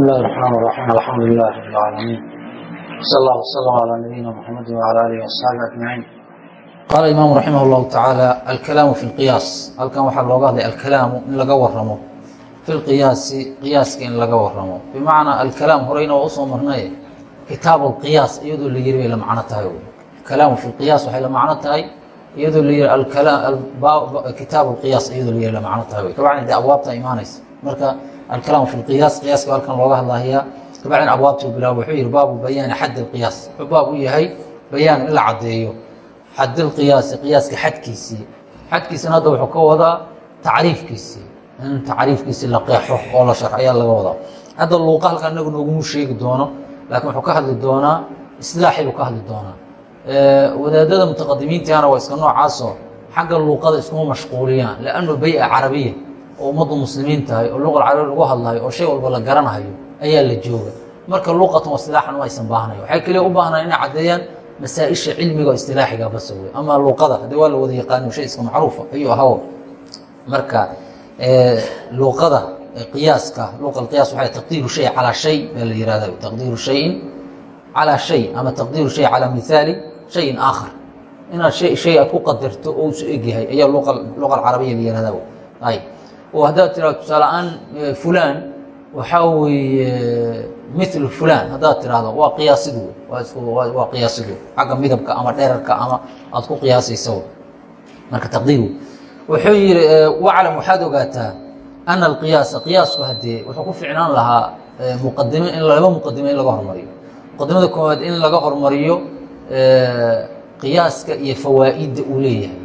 بسم الله الرحمن الرحيم الحمد لله رب العالمين صلى الله وسلم على نبينا محمد وعلى اله واصحابه اجمعين qaala imaamu raximah اllahu tacaala alkalaamu fi lqiyaas halkan waxaa looga hadlay alkalaamu in laga waramo fi lqiyaasi qiyaaska in laga waramo bimacnaa alkalaam horeyna waa usoo marnaye kitaabu lqiyaas iyadoo la yiri bay la macno tahay kalaamu fi lqiyaas waxay la macno tahay iyadoo la yiri kitaabu lqiyaas iyadoo la yiri la macno tahay kabacdin dee abwaabta imaanaysa marka alkalaamu fi lqiyaas qiyaaska halkan looga hadlahayaa kabacdin abwaabta u bilaabo wuxuu yihi baabu bayaani xaddi lqiyaas wuxuu baab u yahay bayaan in la caddeeyo. Xadilqiyaasi qiyaaska xadkiisii. Xadkiisina hadda wuxuu ka wadaa tacriifkiisii. In tacriifkiisii la qeexo oo la sharx ayaa laga wadaa. Hadda luuqa halkan inagu noogumu sheegi doono laakiin wuxuu ka hadli doonaa isilaaxii buu ka hadli doonaa. Wadaadada mutaqadimiintahana waa iska noocaasoo xagga luuqada iskuma mashquuliyaan liannu bay-a carabiya oo ummaddu muslimiin tahay oo luqa carabi lagu hadlayo oo shay walba la garanahayo ayaa la jooga. Marka luuqatan wasilaaxan ma aysan baahnayo waxay kaliya u baahnaan inay caddeeyaan masaaisha cilmiga oo istilaaxiga bas wey ama luuqada hadde waa la wada yaqaano shay iska macruufa ayuu ahaw marka luuqada qiyaaska luuqa qiyaas waxay taqdiiru shay calaa shay baa la yihahda taqdiiru shayin calaa shay ama taqdiiru shay calaa mihaali shayin aakhar. Inaad shay aad ku qadarto oo usu egyahay ayaa luqa luqa alcarabiya la yihahda ay oo haddaad tiraado tusaale-aan fulaan waxaa weeye mil fulan haddaad tiraahdo waa qiyaasidu waa qiyaasidu xagga midabka ama dherarka ama aad ku qiyaasaysa marka taqdiir wuxuu yihi waclam waxaad ogaataa ana alqiyaasa qiyaasku haddee wuxuu ku ficnaan lahaa muqadime in laba muqadime in laga hormariyo. Muqadimada koowaad in laga hormariyo qiyaaska iyo fawaaidda uu leeyahay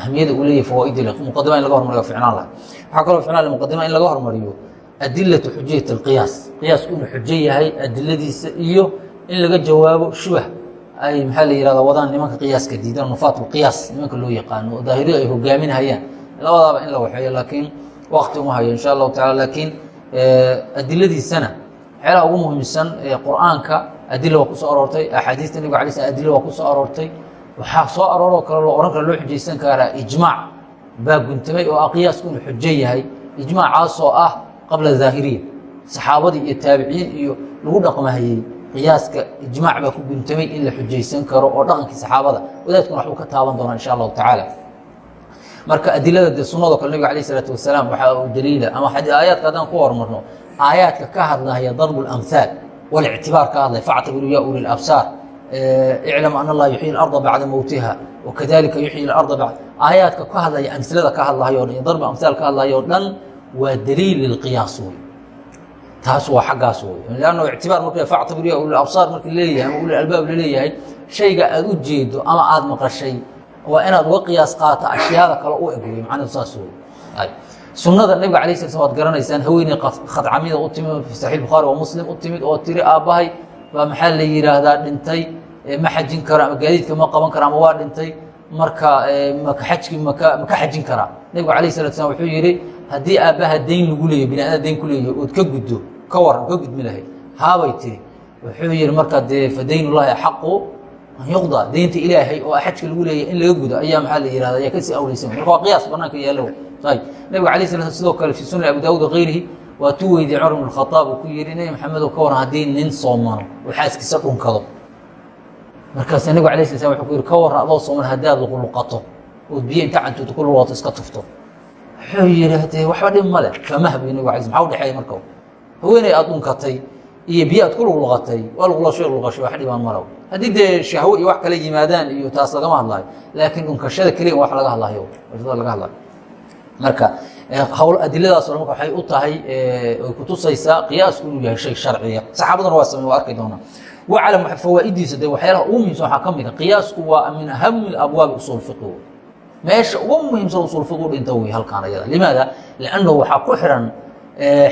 ahmiyada uu leeyahay fawaaidda muqadima in laga hormariyo ficnaan laha waxaa kaloo ficnaan muqadima in laga hormariyo adilatu xujayat alqiyaas qiyaasku inuu xujo yahay adiladiisa iyo in laga jawaabo shubah ay maxaa la yihahda wadaan nimanka qiyaaska diidan nufaat lqiyaas nimanka loo yaqaano oo daahiriyo ay hogaaminhayaan labadaaba in la waxeeyo laakiin wakti uma hayo insha allahu tacala laakiin adiladiisana waxyaalaha ugu muhiimsan qur'aanka adila waa ku soo aroortay axaadiista nabiga alay slam adila waa ku soo aroortay waxaa soo arooroo kale loo ohan kara loo xujaysan karaa ijmaac. Baa guntamay oo qiyaasku inuu yahay ijmaacaasoo ah qabla daahiriya saxaabadii iyo taabiciin iyo lagu dhaqmahayey qiyaaska ijmaac baa ku guntamay in la xujaysan karo oo dhaqankii saxaabada wadaadkuna waxbuu ka taaban doonaa insha allahu tacaala. Marka adilada dee sunnado kale nabiga alayh isalaatu wasalaam waxaa u daliila ama aayaadka haddaan ku hormarno aayaadka ka hadlahaya darbu lamhaal walictibaar ka hadlay factabiruu ya uli labsaar iclam ana allaha yuxyi larda bacda mowtiha wakadalika yuxyi larda bacd aayaadka ka hadlaya amsilada ka hadlahayo dhan iyo darbu amhaal ka hadlahayo dhan waa daliil lilqiyaas wey taas waa xaggaas wey lanno ictibaar marka factabir ya ulil absaar marka leeyahay ama ulil albaab la leeyahay shayga aada u jeedo ama aada maqashay waa inaad uga qiyaas qaata ashyaada kale u eg wey macnuhu saas wey sunnada nabiga alay sla slam waad garanaysaan haweeney khadcamida u timid fi saxiix bukhaari waa muslim u timid oo tiri aabbahay baa maxaa la yidhaahdaa dhintay? Ma xajin karo ama gaadiidka ma qaban karo ama waa dhintay? Marka maka xajki maka maka xajin karaa nabigu alayh salatu slam wuxuu yihi haddii aabbaha dayn lagu leeyahy bini aadam dayn ku leeyahy ood ka guddo ka waran ka gudmi lahayd haabay tiri wuxuu yihi marka dee fa daynullahi axaqu an yuqda deynta ilaahay oo xajka lagu leeyahy in laga gudo ayaa maxaa la yihahda ayaa ka sii awleysan. Marka waa qiyaas banaanka yaalo ayb nabiga alay sala sidoo kale fi sunan abi daawud wagayrihi waa tu weydiye cumar ibn khadaab uu ku yihi nebi maxamedo ka waran haddii nin soomano oo xaaskiisa dhunkado markaasa nabiga alay sla slam wuxuu ku yihi ka waran adoo sooman haddaad luqluqato ood biyo inta cantuuta ku luqato iska tufto. Wuxuu yihi hadee waxba dhib male famah bu nabig ala sl maa udhexeeya marka? Haweeney aad dhunkatay iyo biyo aad ku luqluqatay waa luqlasho luqasho wax dhibaan malow haddii dee shahwo iyo wax kala yimaadaan iyo taas lagama hadlayo laakiin dhunkashada keliya wax laga hadlayo laga hadlayo marka adiladaas marka waxay u tahay ay kutusaysaa qiyaasku inuu yahay shay sharciya saxaabaduna waa samey waa arki doonaa waclam fawaa'idiisa dee waxyaalaha ugu muhiimsan waxaa ka mid a qiyaasku waa min ahami abwaabi usuul meesha ugu muhiimsan usuul dhinta wey halkaan ayada limaada liannahu waxaa ku xiran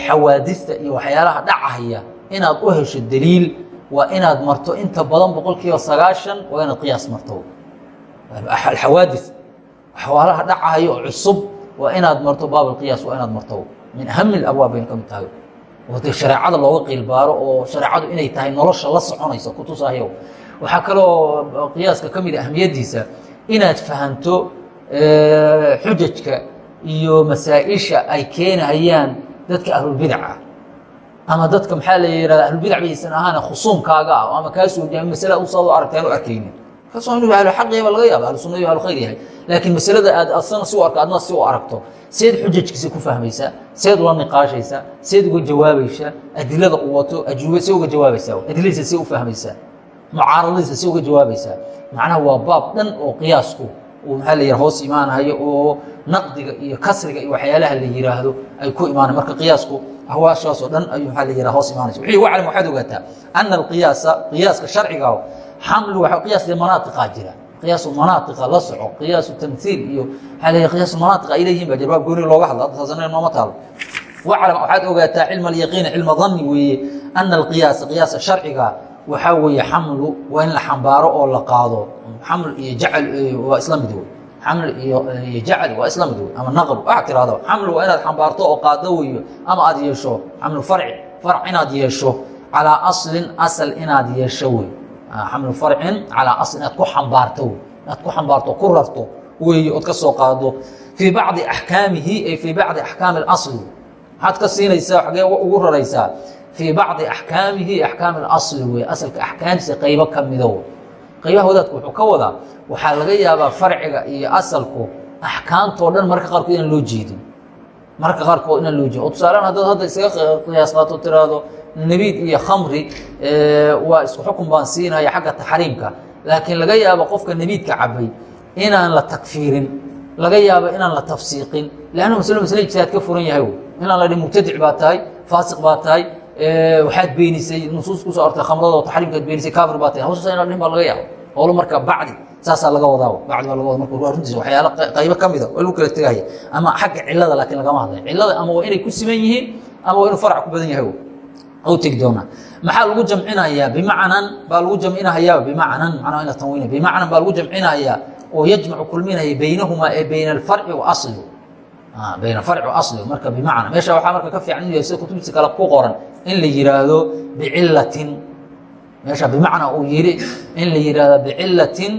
xawaadista iyo waxyaalaha dhacahaya inaad u hesho daliil waa inaad marto inta badan boqol kiiba sagaashan waa inaad qiyaas marto alxawaadis waxyaalaha dhacahayo oo cusub waa inaad marto baab alqiyaas waa inaad marto min ahami alabwaab bayna ka mid tahay. Oo dee shareecada looga qiilbaaro oo shareecadu inay tahay nolosha la soconayso kutusahayo waxaa kaloo qiyaaska ka mid a ahamiyaddiisa inaad fahanto xujajka iyo masaa-isha ay keenahayaan dadka ahlulbidaca ama dadka maxaa la yihahda ahlulbidac baysan ahaan khusuumkaaga ah ama kaa soo jaami masala usaad u aragtaan u arkaynin kaasoo inuu ahlu xaq yahay baa laga yaaba ahlu sunna iyo ahlu khayr yahay. Laakiin masalada aad asana si u arko adna si u aragto seed xujajkiisa ku fahmaysaa seed ula niqaashaysaa seed uga jawaabaysaa adilada uu wato ajuuba see uga jawaabaysaa adiladiisa see u fahmaysaa mucaaradadiisa see uga jawaabaysaa macnaha waa baab dhan oo qiyaasku uu maxaa la hoos imaanayo oo naqdiga iyo kasriga iyo waxyaalaha la yidhaahdo ay ku imaanayo marka qiyaasku ahwaashaas oo dhan ayuu maxaa la yidhaha hoos imaanaysa. Wixii waclam waxaad ogaataa ana alqiyaasa qiyaaska sharciga xamlu waxa qiyaas limanaaqiqaa jira. Qiyaasu manaaqiqa la soco qiyaasu tamhiil iyo yidhaha qiyaasu manaaqiq ay leeyihiin baa jira. Baab gooni looga hadla hadda taasana nooma taalo waclam waxaad ogaataa cilma alyaqiini cilma danni weeye ana alqiyaasa qiyaasa sharciga waxaa weeye xamlu waa in la xambaaro oo la qaado. Xaml iyo jacal waa isla mid wey xaml iyo jacli waa isla mid wey ama naql waxaa tirahda xaml waa inaad xambaarto oo qaado weyo ama aad yeesho. Xamlu farci farc inaad yeesho calaa aslin asal inaad yeesho wey xamlu farcin calaa asl inaad ku xambaarto inaad ku xambaarto ku rarto weeye ood ka soo qaado. Fii bacdi axkaamihi ay fii bacdi axkaami اlasli maxaad ka siinaysaa xagee ugu raraysaa. Fii bacdi axkaamihi axkaami اlasli wey asalka axkaamtiisa qaybo ka mida wey qaybaha wadaadku wuxuu ka wadaa waxaa laga yaabaa farciga iyo asalku axkaamtoo dhan marka qaarkood inaan loo jeedin. Marka qaarkood inaan loo jeedin. Oo tusaalaan haddaad hadda isaga qiyaas qaato tiraahdo nebiid iyo khamri waa isku xukun baan siinaya xagga taxriimka laakiin laga yaabo qofka nebiidka cabay inaan la takfiirin laga yaabo inaan la tafsiiqin. Leanna maslo masle ijtihaad ka furan yahay inaan la dhi mubtadic baa tahay faasiq baa tahay waxaad beenisay nusuus ku soo ortay khamrada oo taxriimkaad beenisay kaafir baa tahay. Hawshaas inaan dhihin baa laga yaabo. Howlo marka bacdi saasaa laga wadaa bacdi baa laga wada marka runtiisa waxyaalo qaybo ka mida waa lagu kala tegaya ama xagga cilada laakiin lagama hadlayo. Cilada ama waa inay ku siman yihiin ama waa inuu farac ku badan yahay tegi doonaa maxaa lagu jamcinayaa? Bimacnan baa lagu jamcinahayaa bimacnan macnaa ina tanwiina bimacnan baa lagu jamcinayaa oo yajmacu kulminaya baynahumaa ee bayna alfarci wa asli bayna alfarci wa asli marka bimacna meesha waxaa marka ka fiican inuu yahay sida kutubtiisa kale ku qoran in la yiraahdo bicilatin meesha bimacnaa uu yidhi in la yidhaahdo bicilatin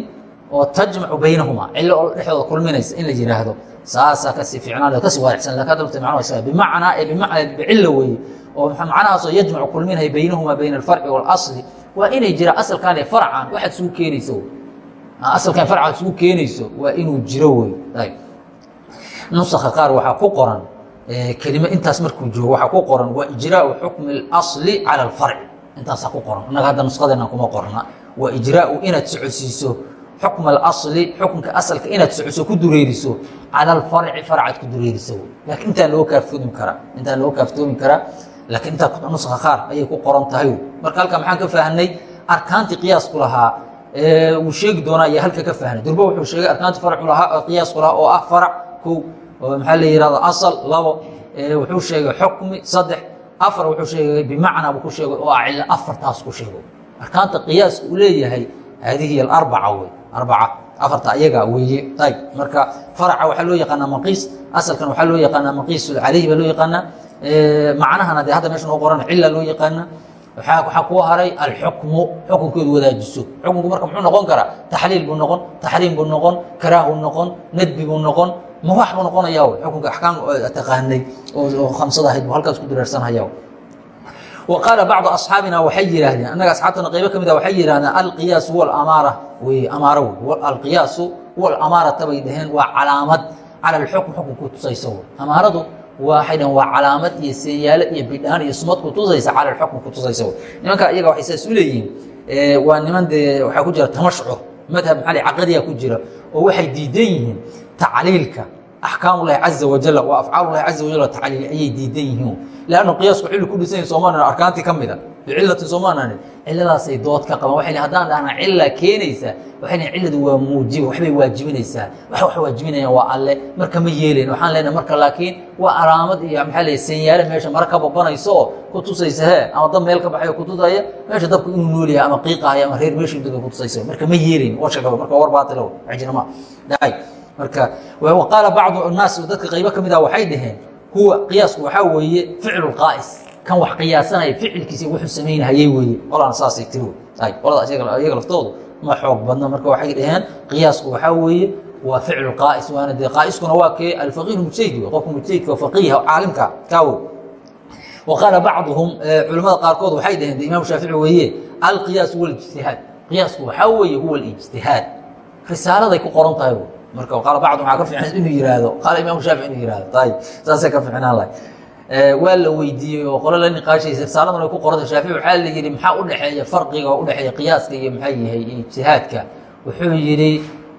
oo tajmacu baynahumaa cilo oo dhexdooda kulminaysa in la yidhaahdo saasaa ka sii fiicnaan ka sii waadixsan laakiin hadda bimacnaa ee bimacna bicilla weeye oo macnahaasoo yajmacu kulminaya baynahumaa bayna alfarci waalasli. Waa inay jiraan asalkan ee farcan waxaad isugu keenayso. Asalkan farcaad isugu keenayso waa inuu jiro wey ayb nusakha qaar waxaa ku qoran kelime intaas markuu joogo waxaa ku qoran waa ijraau xukmi اlasli cala alfarci. Intaasaa ku qoran. Innaga hadda nusqadeena kuma qorna. Waa ijraau inaad socodsiiso xukma alasli xukunka asalka inaad socodso ku dureeriso cala alfarci farcaad ku dureeriso. Laakiin intaan loo kaaftoomi karaa. Intaan loo kaaftoomi karaa laakiin intaa nuska qaar ayay ku qoran tahay. Marka halka maxaan ka fahnay arkaantii qiyaasku lahaa wuu sheegi doonaa iyo halka ka fahnay durba wuxuu sheegay arkaantii farcu lahaa qiyaasku lahaa oo ah farac kow. Maxaa la yihahdo asal labo. Wuxuu sheegay xukmi saddex. Afar wuxuu sheegay bimacnaa buu ku sheegay oo ah cilo afartaas ku sheego arkaanta qiyaaska uu leeyahay haadihi alarbaca wey. Arbaca afarta ayaga weeye. Ayb marka faraca waxaa loo yaqaanaa maqiis asalkan waxaa loo yaqaanaa maqiis caleyhi baa loo yaqaanaa macnahana dee hadda meesha noo qoran cila loo yaqaana waxaa kuu haray alxukmu xukunkoodu wadaajiso. Xukunku marka muxuu noqon karaa? Taxliil buu noqon taxriim buu noqon karaahu noqon nadbi buu noqon mubaax buu noqonaya xukunka axkaam taqaanay oo khamsada ahayd bu halkaas ku dureersanhaya wa qaala bacdu asxaabina waxay yihaahdeen annaga asxaabtana qaybo ka mid a waxay yidhahdeen alqiyaas huwa amaara. Wey amaaro wey. Alqiyaasu huwa alamaarata bay dhaheen waa calaamad cala alxukm xukunku tusaysa wey. Amaaradu waxay dhaheen waa calaamad iyo seenyaalo iyo bidhaan iyo sumad ku tusaysa cala alxukm ku tusaysa. Wey nimanka iyaga waxay saas u leeyihiin waa niman dee waxaa ku jira tamashcur madhab maxali caqadiya ku jira oo waxay diidan yihiin tacliilka axkaamulahi caza wajal waa afcaalulahi caza wajal tacliil ayay diidan yihiin lannu qiyaasku cilli ku dhisan soomaanan arkaantii ka mida bicilatin soomaanan ciladaasay dood ka qaban waxay haddaan dhahna cilla keenaysa waxay lehin cilladu waa muujib waxbay waajibinaysaa wax wax waajibinayaan waa alle marka ma yeelayn waxaan leenahay marka laakiin waa calaamad iyo maxaa la senyaale meesha mara ka babanayso oo ku tusaysa hee ama dab meel ka baxayo ku tusaya meesha dabku inuu nool yahay ama qiiqahay ama reer meeshii dega ku tusaysa marka ma yeelayn war shaqaba marka war baatilo ajnama dhacay marka qaala bacdu naas dadka qaybo ka mid ah waxay dhaheen huwa qiyaasku waxaa weeye ficlu qaa'is kan wax qiyaasanaya ficilkiisa wuxuu samaynahayey weeye. Qolana saasay tiri ay qoladaas iyaga laftoodu ma xoog badno marka waxay dhaheen qiyaasku waxaa weeye waa ficlu qaa'is waana dee qaa'iskuna waa kee alfaqiih mujtahid wey qofka mujtahidka oo faqiiha caalimka kaa wey wa qaala bacduhum culimmada qaarkood waxay dhaheen de imaam shaafici weeye alqiyaas huwa ijtihaad qiyaasku waxaa weeye huwa ijtihaad risaaladay ku qoran tahay marka qaala bacdum waxaa ka fiican inuu yihaahdo qaala imaam shaafici inuu yihahdo tay saasay ka fiicnaan lahay waa la weydiiyey oo qole la niqaashaysa. Risaaladun ay ku qoranta shaafici waxaa la yidhi maxaa udhexeeya farqiga oo udhexeeya qiyaaska iyo maxaa yahay ijtihaadka? Wuxuu yidhi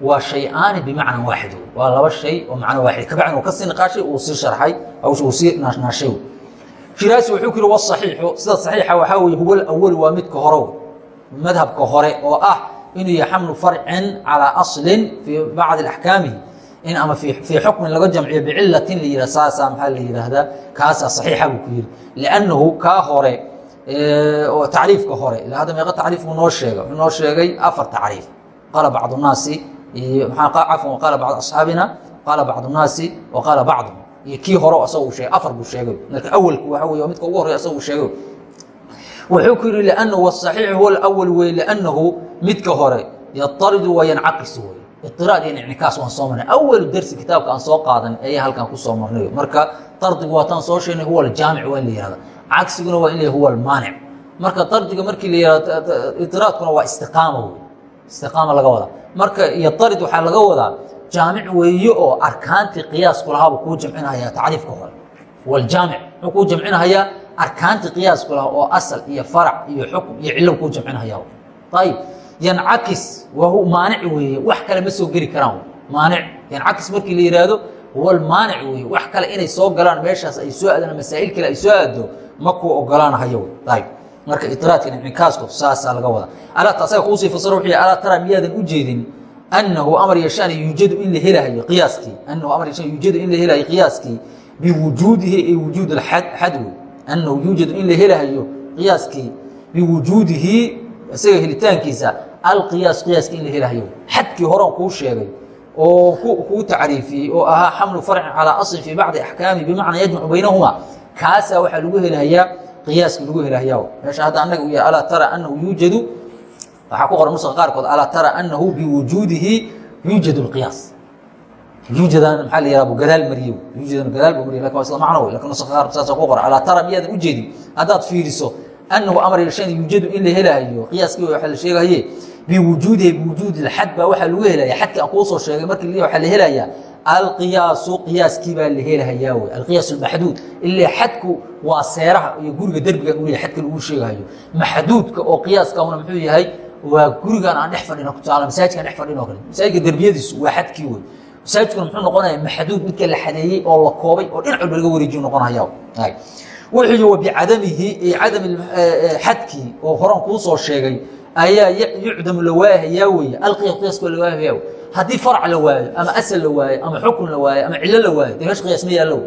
waa shay-aani bimacnan waaxid waa laba shay oo macno waaxid. Kabacdin uu ka sii niqaashay uu sii sharxay uu sii naashnaashay shiraasi wuxuu ku yihi wasaxiixu sida saxiixa waxaa weye huwa alawal waa midka hore madhabka hore oo ah inuu yahay xamlu farcin calىa aslin fii bacdi axkaamihi in ama fii xukmin laga jamciyo bicilatin la yihah saasaa maxaa la yidhaahdaa kaasaa saxiixa buu ku yihi liannahu kaa hore oo tacriifka hore ila hadda meeqa tacriif buu noo sheegay wuxuu noo sheegay afar tacriif. Qaala bacdu naasi iyo cafwan qaala bacdu asxaabina qaala bacdu naasi wa qaala bacduhum iyo kii hore asaga uu sheegay afar buu sheegay. Marka awalku waxa wey midka ugu horey asaga uu sheegay wuxuu ku yihi lأnhu wالصaxiix huwa اأwl wey lأnnahu midka hore yطaridu wa yancaqis wey iطiraad iyo incikaas waan soo marnay awalu dersi kitaabka aan soo qaadan ayaa halkan ku soo marnay marka dardigu waataan soo sheegnay huwa aljaamic waa in la yihahda cagsiguna waa in la huwa almaanic marka dardiga markii la yihahdo iطiraadkuna waa istiqaama wey istiqaama laga wadaa marka yaطarid waxaa laga wadaa jaamic weeye oo arkaantii qiyaasku lahaabuu kuu jamcinaya tacriifka hore wljaamic muxuu kuu jamcinahayaa arkaantii qiyaasku lahaa oo asal iyo farac iyo xukm iyo cilo kuu jamcinahaya ayib yancakis waa maanic weeye wax kale ma soo geli karaan. Maanic yancakis markii la yihaahdo huwa weeye wax kale inay soo galaan meeshaas ay soo aadaan masaa'il kale ay soo aado ma kuu ogolaanahayo ayib marka iطiraadka incikaasku saasaa laga wada alaa asaga kuusii fasiro wuxuu alaa tara miyaadan u jeedin annahu amar yashaan yuujadu in la helahayo qiyaaskii? Annahu amar yashaan yuujadu in la helahayo qiyaaskii biwujuudihi ay wujuud alxad wey annahu yuujadu in la helahayo qiyaaskii biwujuudihi isaga helitaankiisa alqiyaas qiyaaska in la helahayo xadkii horan kuu sheegay oo kuu tacriifiyey oo ahaa xamlu farcin calaa aslin fii bacdi axkaami bimacnaa yajmacu baynahuma kaasaa waxaa lagu helahayaa qiyaaska lagu helahayaa meesha hadda annaga u yahay alaa tara annahu yuujadu waxaa ku qoran nuska qaarkood alaa tara annahu biwujuudihi yuujadu lqiyaas yuujadan maxaa la yihah gadaal mariye yuujadan gadaal buu mariye laakiin waa isla macno wey laakiin nuska qaar saasa ku qoran. Alaa tara miyaadan u jeedin? Haddaad fiiriso annahu amar yashan yuujadu in la helahayo qiyaaskii waxa la sheegaye biwujuudihi biwujuudi lxad baa waxaa lagu helaya xadkii aan kuu soo sheegay markii la waxaa la helayaa alqiyaasu qiyaaskii baa la helahayaa wey alqiyaas maxduud ilaa xadku waa seeraha iyo guriga derbigan yahay xadka lagu sheegahayo maxduudka oo qiyaaskauna muxuu yahay waa gurigan aan dhex fadhino kusaala masaajidkaan dhex fadhin o kale. Masaajidka derbiyadiisu waa xadkii wey masaajidkuna muxuu noqonaya maxduud midka la xadeeyey oo la koobay oo dhinac walba laga wareejiyu noqonaya. Wuxuu yihi wa bicadamihi cadami xadkii oo horan kuu soo sheegay ayaa yucdamu la waahayaa weeye alqiya qiyaaskoo la waahayaa wey haddii farc la waayo ama asal la waayo ama xukun la waayo ama cilo la waayo dee meesha qiyaas ma yaallo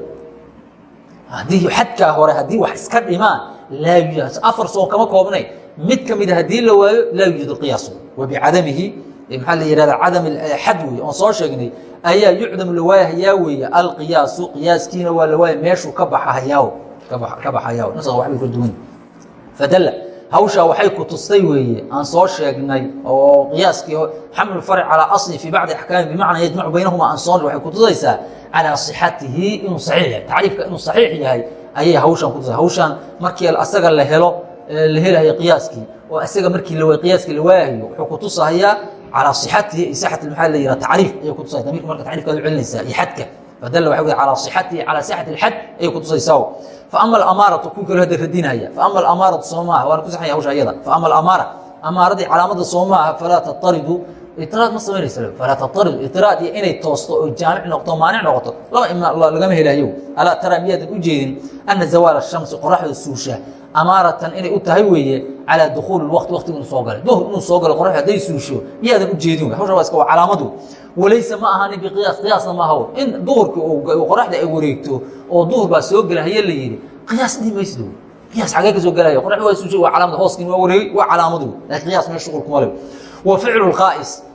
haddii xadkaa hore haddii wax iska dhimaan laa yujad afar soo kama koobnay. Mid ka mida haddii la waayo laa yujad qiyaasu wa bicadamihi maxaa la yihahda cadam xad wey oon soo sheegnay. Ayaa yucdamu la waahayaa weeye alqiyaasu qiyaaskiina waa la waaya meeshuu ka baxahayaa ka baxayaa nusa waxbay kala duwan fadalla hawshaa waxay ku tustay weeye aan soo sheegnay oo qiyaaskii xamlu farc calaa asli fii bacdi axkaami bimacnaa yajmacu baynahuma aan soo waxay ku tusaysaa calaa sixatihi inuu saxiix yahay. Tacriifka inuu saxiix yahay ayay hawshaan ku tusay. Hawshaan markii asaga la helo la helayo qiyaaskii oo asaga markii qiyaaskii la waayayo wuxuu ku sixatihi iyo sixati maxaa la yihah tacriif ayay ku tusaya damirka marka tacriifkaad u celinaysaa iyo xadka fadalla waxa wey calaa sixatihi calaa sixati alxad ayay ku tusaysaa faama alamaaratu ku kalo hadda radinaya faama alamaaratu soo maaha waana ku saxaya hawsha ayada faama alamaara amaaradii calaamada soo maaha falaa tataridu itiraad ma samaynaysa falaa tataridu itiraad iyo inay toosto oo jaamic noqoto maanic noqoto. Laba lagama helayo alaa taraa miyaadan u ana zawaala shamsi qoraxda suusha. Amaaratan inay u tahay weeye calaa dukuuli waqti waqtigu inuu soo galay. Duhur inuu soo galo qoraxda hadday suusho miyaadan u jeedin hawsha waa waa calaamadu. Walayse ma ahanin biqiyaas qiyaasna ma in duhurkii qoraxda ay wareegto oo duhur baa soo gela haye la yidhi qiyaas dhihi maysid qiyaas xagee ka soo gelaya qoraxda waa suushay waa calaamad hooskiin waa wareegay waa calaamadu. Laakiin qiyaas meel shuqul kuma lew wa ficlu lqaa'is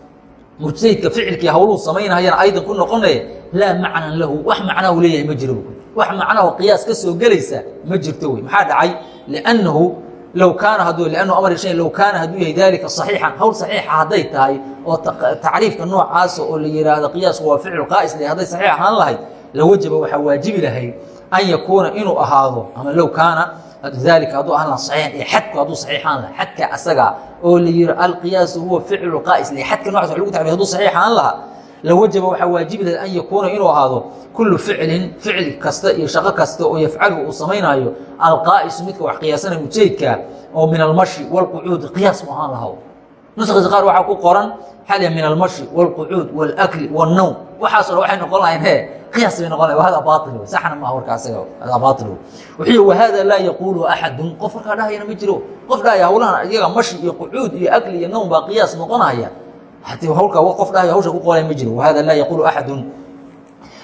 mujtahidka ficilkii hawluhu samaynahayana aydan ku noqonaya laa macnan lahu wax macnaahu leeyahay ma jiro wax macnaho qiyaas ka soo gelaysa ma jirto wey maxaa dhacay? Liannahu low kaana hadduu liannahu amar shay low kaana hadduu yahay daalika saxiixan hawl saxiixa hadday tahay oo tacriifka noocaasa oo la yidhaahdo qiyaasku waa ficlu qaa'is le hadday saxiix ahaan lahayd la wajaba waxaa waajibi lahayd an yakuuna inuu ahaado ama low kaana dalika hadduu ahaan laha saxiixan ee xadku hadduu saxiixaan laha xadka asaga oo la yihi alqiyaasu huwa ficlu qaa'is le xadka nocaas wa lagu taxbiir haduu saxiixaan laha lawajaba waxaa waajibi an yakuuna inuu ahaado kullu ficlin ficil kasta iyo shaqo kasta oo yafcalu uu samaynaayo alqaa'isu midka wax qiyaasanaya mujaydka oo min almashi walqucuudi qiyaas mu ahaan lahaw nuskiisa qaar waxaa ku qoran xalya min almashi walqucuud walakli walnowm waxaaso waxay noqon lahayn he qiyaas bay noqon lahayn wahada baatil wey saxna maaha warka asaga hada wey wuxuu wahada laa yaquulu axadun. Qof markaa dhahayana ma jiro. Qof dhahaya hawlahan iyaga mashi iyo qucuud iyo akli iyo nowm baa qiyaas noqonaya. Haddii hawlka qof dhahaya hawsha ku qolaya ma jiro. Wahada laa yaquulu axadun.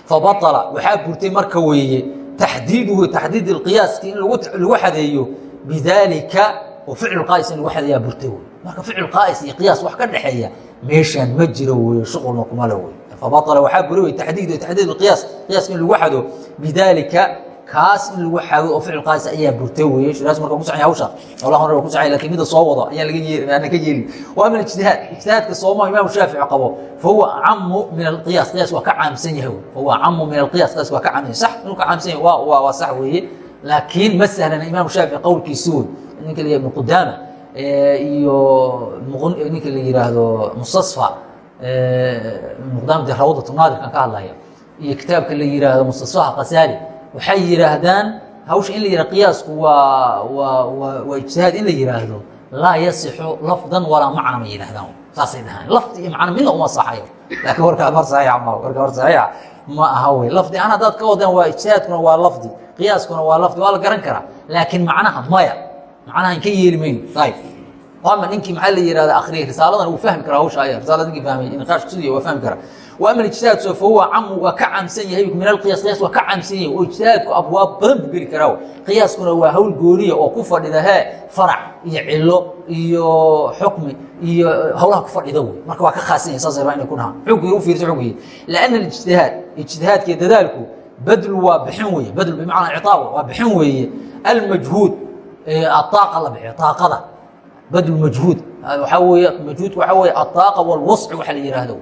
Fabaطla waxaa burtay marka weeye taxdiiduhu taxdiid اqiyaaski in lagu xadeeyo bidaalika oo ficlu qaais in lagu xadeeyaa burtay wey marka ficil qaais iyo qiyaas wax ka dhexeeya meeshaan ma jiro wey shuqulna kumale wey fabaطla waxaa buri wey taxdiid taxdiid qiyaas qiyaaska in lagu xado bidaalika kaas in lagu xado oo ficil qaais ayaa burtay weye shiraas marka ku socya hawsha allah hore ku socya laakiin mida soo wado ayaan laga yeelin ka yeelin wa ama ijtihaad ijtihaadka sooma imaamu shaafici qabo fahuwa camu min alqiyaas qiyaas waa ka caamsan yahay fahuwa camu min alqiyaas qiyaas waa ka caamsan sax inuu ka caamsan yahay waa waa waa sax weeye laakiin ma sahlana imaamu shaafici qowlkiisi wey ninka la ibnu qudaama iyo ninka la yihaahdo mustasfa muqdaamti rawdatu naadirkan ka hadlaya. Iyo kitaabka la yihaahdo mustasfaha qasaali waxay yidhaahdaan hawsha in la yihah qiyaasku waa waa waa waa ijtihaad in la yihaahdo laa yasixu lafdan walaa macna ma yidhahdaan saasay dhahaan. Lafdi iyo macna midna uma saxayo. Laakiin warkaa mar saxiixa ma warka war saxiixa ma aha wey. Lafdi aan haddaad ka wadaan waa ijtihaadkuna waa lafdi. Qiyaaskuna waa lafdi waa la garan karaa. Laakiin macnaha maya. Macnahan ka yeeli mayno ayib ama ninkii maaa la yihahda akriyay risaaladan wuu fahmi kara hawsha aya risaalad ninkii fahmay inqaashkasudiy waa fahmi kara wa ama ijtihaadso fa huwa camu waa ka camsan yahay min alqiyaas qiyaas waa ka camsan yahay oo ijtihaadku abwaab badan buu geli karaa. Qiyaaskuna waa hawl gooniya oo ku fadhida hee farac iyo cilo iyo xukmi iyo hawlaha ku fadhida wey. Marka waa ka khaasan yahay saasay baa inay ku dhahaan xukunkii u fiirsa xukunkii lianna alijtihaad ijtihaadkiiyo dadaalku badlu waa bixin weeye. Badlu bimacnaa ictaa waa bixin weeye. Almajhuud aaaqa la bixiyo aaqada badl majhuud waxaa weeye majhuudku waxaa weeye aطaaqa wاlwasci waxa la yihahdo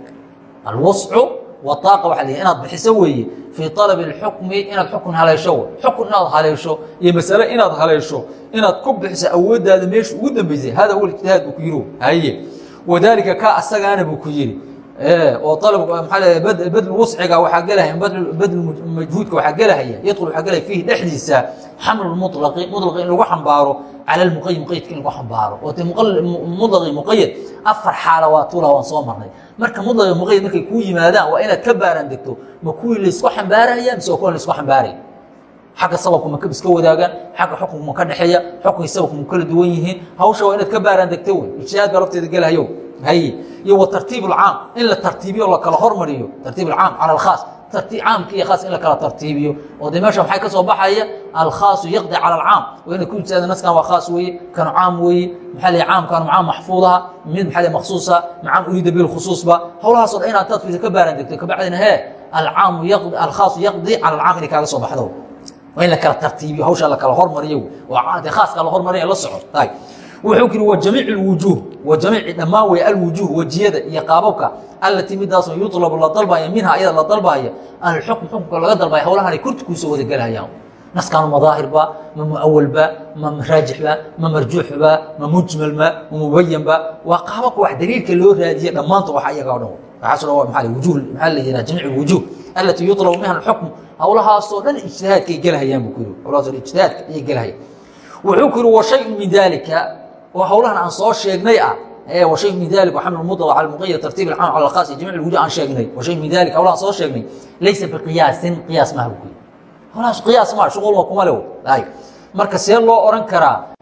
alwascu waaaqa waa la inaad bixiso weeye fii alabi اxukmi inaad xukun haleesho xukun inaad haleesho iyo masale inaad haleesho inaad ku bixiso awooddaada meesha ugu dambeysay hada huwa ijtihaad buu ku yiri haye wadaalika ka asagaana buu ku yiri oo alab maaa badl wasciga waxaa gelahaya badl majhuudka waxaa gelahaya yadul waxaa gelaya fiihi dhexdiisa xamlu mulaqi mulaqi in lagu xambaaro cala lmuqayid muqayidka in lagu xambaaro. Oo te mulaqi muqayad afar xaala waa tula waan soo marnay. Marka mulaqi muqayad markay kuu yimaadaan waa inaad ka baaraan degto ma kuwii laysku xambaaraya mise kuwan laysku xambaaraya xagga sababku ma iska wadaagaan xagga xukunku ma ka dhexeeya xukunkii sababku ma kala duwan yihiin. Hawsha waa inaad ka baaraan degto wey ijtihaad baa lafteeda gelahayo haye iyo wa tartiib اcaam in la tartiibiyo o lakala hormariyo tartiib اcaam calى اkhaas caamki iyo khaas in la kala tartiibiyo oo de meesha maxay ka soo baxaya alkhaasu yaqdi calى اcaam waa inay ku ijtihaada naskan waa khaas weeye kanu caam weeye maxaa la caamkanu caam maxfuudaha mid maxaa la maksuusa macaam urida bilkhusuusba hawlahaas o dhan inaad tadfiisa ka baaran degto kabacdina he alcaamu yaqdi alkhaasu yaqdi calى اcaam inay kaaga soo baxdo waa in la kala tartiibiyo hawsha la kala hormariyo oo de khaaska la hormariya la soco wuxuu ku yihi wajamiic اwujuuh wajamiici dhammaan way alwujuuh wejiyada iyo qaababka allatii midaaso yulabu la dalbaya minha ayada la dalbaaya alxukm xukumka laga dalbaya howlahanay kortikuusa wadagelayaan naskaanu madaahirba ma muawalba ma raajixba ma marjuuxba ma mujmalba ma mubayanba waa qaababka wax daliilka loo raadiye dhammaanta wax iyaga dhan. Waaasoo dhan maa wujuh maxaa la yihaa jamiic اwujuuh allatii yulabu minha alxukm howlahaasoo dhan ijtihaadka gelahayaan buu ku yihi howlahaasoo ijtihaadka ayay gelahayaan wuxuu ku yihi wa shayun min dalika oo hawlahan aan soo sheegnay ah. Wa shay min dalik xaml mudlaq cala muqayad tartiib alcaam cala alkhaas iyo jamic alwujuh aan sheegnay. Wa shay min dalik hawlahan soo sheegnay. Laysa biqiyaasin qiyaas maha buu hawlahaas qiyaas maa shuqulna kuma le ay marka see loo oran karaa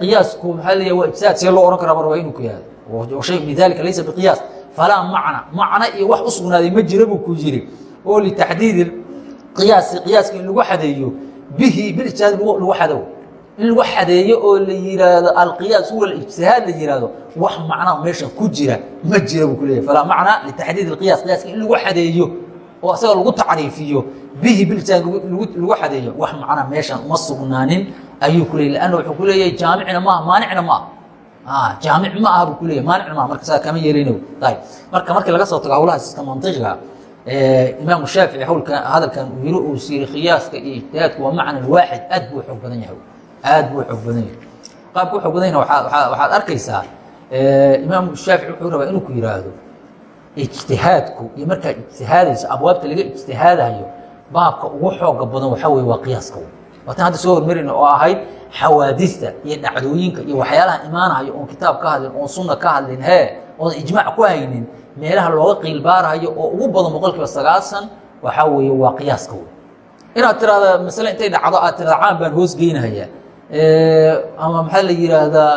qiyaasku maxaa leeyahay waa ijtihaad see loo oran karaa mar waa inuu ku yahdo wa shay min dalika laysa biqiyaas falaa macna macna iyo wax u sugnaaday ma jira buu ku yiri oo litaxdiidi qiyaasi qiyaaska in lagu xadeeyo bihi bilijtihaad lagu xadow in lagu xadeeyo oo la yihaahdo alqiyaas huwa ijtihaad la yihaahdo wax macnaa meesha ku jira ma jira buu ku leeyahy falaa macnaa litaxdiid اqiyas qiyaaska in lagu xadeeyo oo asaga lagu tacriifiyo bihi bilijtihaad lagu xadeeyo wax macnaa meeshan uma sugnaanin ayuu ku leeyay lanna wuxuu ku leeyahay jaamicna maaha maanicna ma ah jaamic ma aha buu ku leeyahy maanicna maaha. Marka saa kama yeelinayo ayb marka markii laga soo tago hawlahaas iska mantiqiga imaamu shaafici hawlka hadalkan uu yiri uu siiri khiyaaska iyo ijtihaadku waa macnan waaxid aad buu xoog badan yahay aad buu xoog badan yahay. Qaabku xoog badan yahay waxaad arkaysaa imaamu shaafici wuxuu rabaa inuu ku yiraahdo ijtihaadku iyo markaad ijtihaadayso abwaabta laga ijtihaadayo baabka ugu xooga badan waxaa weye waa qiyaaska waatan hadda soo hormarina oo ahayd xawaadista iyo dhacdooyinka iyo waxyaalaha imaanayo oon kitaab ka hadlin oon sunna ka hadlin hee oodan ijmaac ku haynin meelaha looga qiilbaarayo oo ugu badan boqol kiiba sagaasan waxaa weeye waa qiyaaska wey inaad tiraahda masale intay dhacdo aad tirahda caan baan hoos geynahaya ama maxaa la yidhaahdaa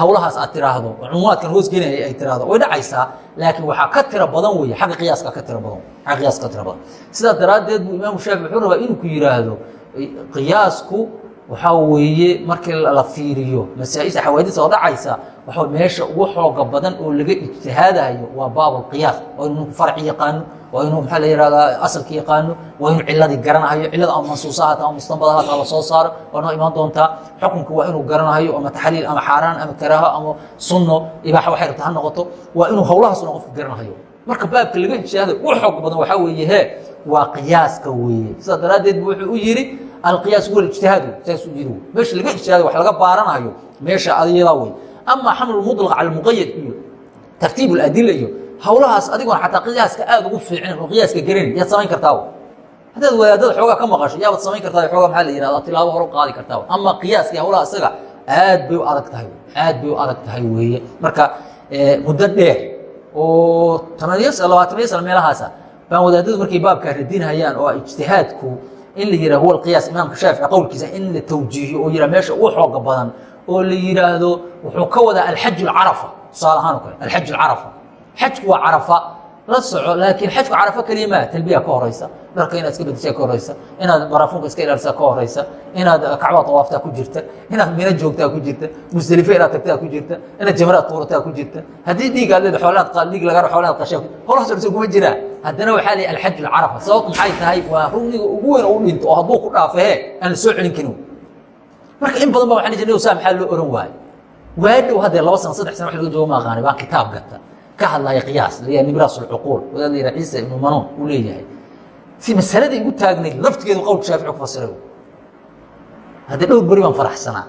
hawlahaas aad tiraahdo cumumaadkan hoos geynaya ay tiraahdo way dhacaysaa laakiin waxaa ka tira badan weeye xagga qiyaaska ka tira badan xagga qiyaaska ka tira badan. Sidaas daraaddeed buu imaamu shaafici wuxuu rabaa inuu ku yidhaahdo qiyaasku waxaa weeye markii la fiiriyo masaa-isha xawaadisa oo dhacaysa waxaa meesha ugu xooga badan oo laga ijtihaadayo waa baabulqiyaas waa inuu ninku farci yaqaano waa inuu maxaa la yihahdaa asalka yaqaano waa inuu ciladii garanahayo cilada ama mansuusa hata ama mustanbada hata la soo saaro waa noo imaan doontaa xukunka waa inuu garanahayo ama taxliil ama xaaraan ama karaaho ama sunno ibaaxa waxay rabta ha noqoto waa inuu hawlahaasuna qofka garanahayo marka baabka laga ijtihaadayo ugu xoog badan waxaa weeye he waa qiyaaska weeye. Sidaas daraaddeed bu wuxuu u yidhi alqiyaas huwa ijtihaadu saasuu yidhi meesha laga ijtihaadayo wax laga baaranayo meesha adiyadaa wey ama xamlu mudlaq cala muqayad iyo tartiib adila iyo hawlahaas adigoon xataa qiyaaska aad ugu fiicnin oo qiyaaska garanin yaad samayn kartaa haddaad wadaadada xoogaa ka maqasho yaabaad samayn kartaa xoogaa maxaa la yihahda tilaabo hore u qaadi kartaa ama qiyaaskii hawlaha isaga aad bay u adag tahay aad bay u adag tahay weeye. Marka muddo dheer oo tobaniyo labaataniyo sano meelahaasa baan wadaadadu markay baabkaa radinhayaan oo ijtihaadku in la yihah huwa qiyaas imaamka shaafici qowlkiisa in la tawjiihiyo oo yihah meesha ugu xooga badan oo la yidhaahdo wuxuu ka wadaa alxaj alcarafa tusaale ahaan o kale alxaj alcarafa. Xajku waa carafa la soco laakiin xajku carafa keliya maa talbiya ka horeysa. Dharka inaad iska bedeshaa ka horeysa inaad barafuunka iska ilaalisaa ka horeysa inaad kacbada tawaaftaa ku jirta inaad mina joogtaa ku jirta musdelife inaad tagtaa ku jirta inaad jamaraad tuurataa ku jirta. Haddii dhiig aad leeda xoolaad qaad dhiig lagaa xoolaad qashaa holaas orsa kuma jiraa haddana waxaa leeyahay alxaj alcarafa sababtu maxay tahay? Waa rugniga ugu weyn oo u dhinto oo hadduu ku dhaafo he aan la soo celin karin. Marka in badan ba jirnay saa maxaa loo oran waayo waadhow haddee laba sano saddex sana wax laga joogo ma aqaanay baan kitaab gata ka hadlaya qiyaas. La yahay nibraas ulcuquul wadaad la yidhaha ciisa ibnu manuun uu leeyahay si masaladii igu taagnayd laftigeedu qowlka shaafici ku fasiray haddee dhowr beri baan faraxsanaa.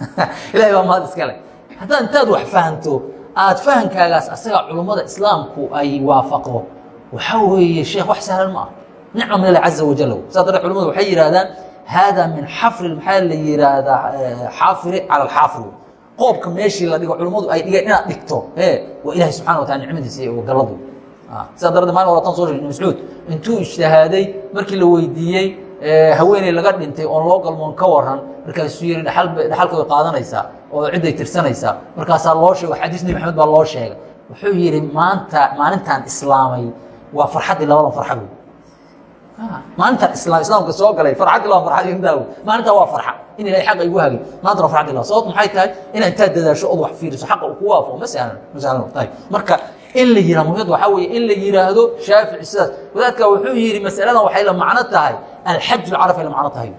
Ilahay baa mahad iskale haddaad intaad wax fahanto aad fahankaagaas asaga culummada islaamku ay waafaqo waxaa weeye sheekh wax sahlan ma ah nicma min allah caza wajal saa daree culamadu waxay yidhahdaan hada min xafri maxaa la yidhaahdaa xaafiri cala alxaafiri qoobka meeshii la dhigo culummadu ay dhigeen inaad dhigto waa ilahay subxana wa taala nicmadiisa iyo galadu sidaa darade maalin waratan soo sheeg ibn mascuud intuu ijtihaaday markii la weydiiyey haweeney laga dhintay oon loo galmoon ka waran markaasuu yihi dhaal dhaxalka way qaadanaysaa oo cidday tirsanaysaa markaasaa loo sheego xadiis nebi maxamed baa loo sheegay. Wuxuu yidhi maanta maalintaan islaamay waa farxaddii labadan farxad wey maalintan islaam islaamka soo galay farxaddii laba farxad indaaw maalintaa waa farxa. In ilahay xaqa igu hagay maanta waa farxaddii laba sababtu maxay tahay? Inaad intaad dadaasho ood wax fiiriso xaqa uu ku waafaqo ma sahlan ma sahlan tahay marka in la yihah muhimad waxaa weeye in la yidhaahdo shaafici sidaas. Wadaadka wuxuu yidhi masaladan waxay la macno tahay alxaj alcaraf ay la macno tahay.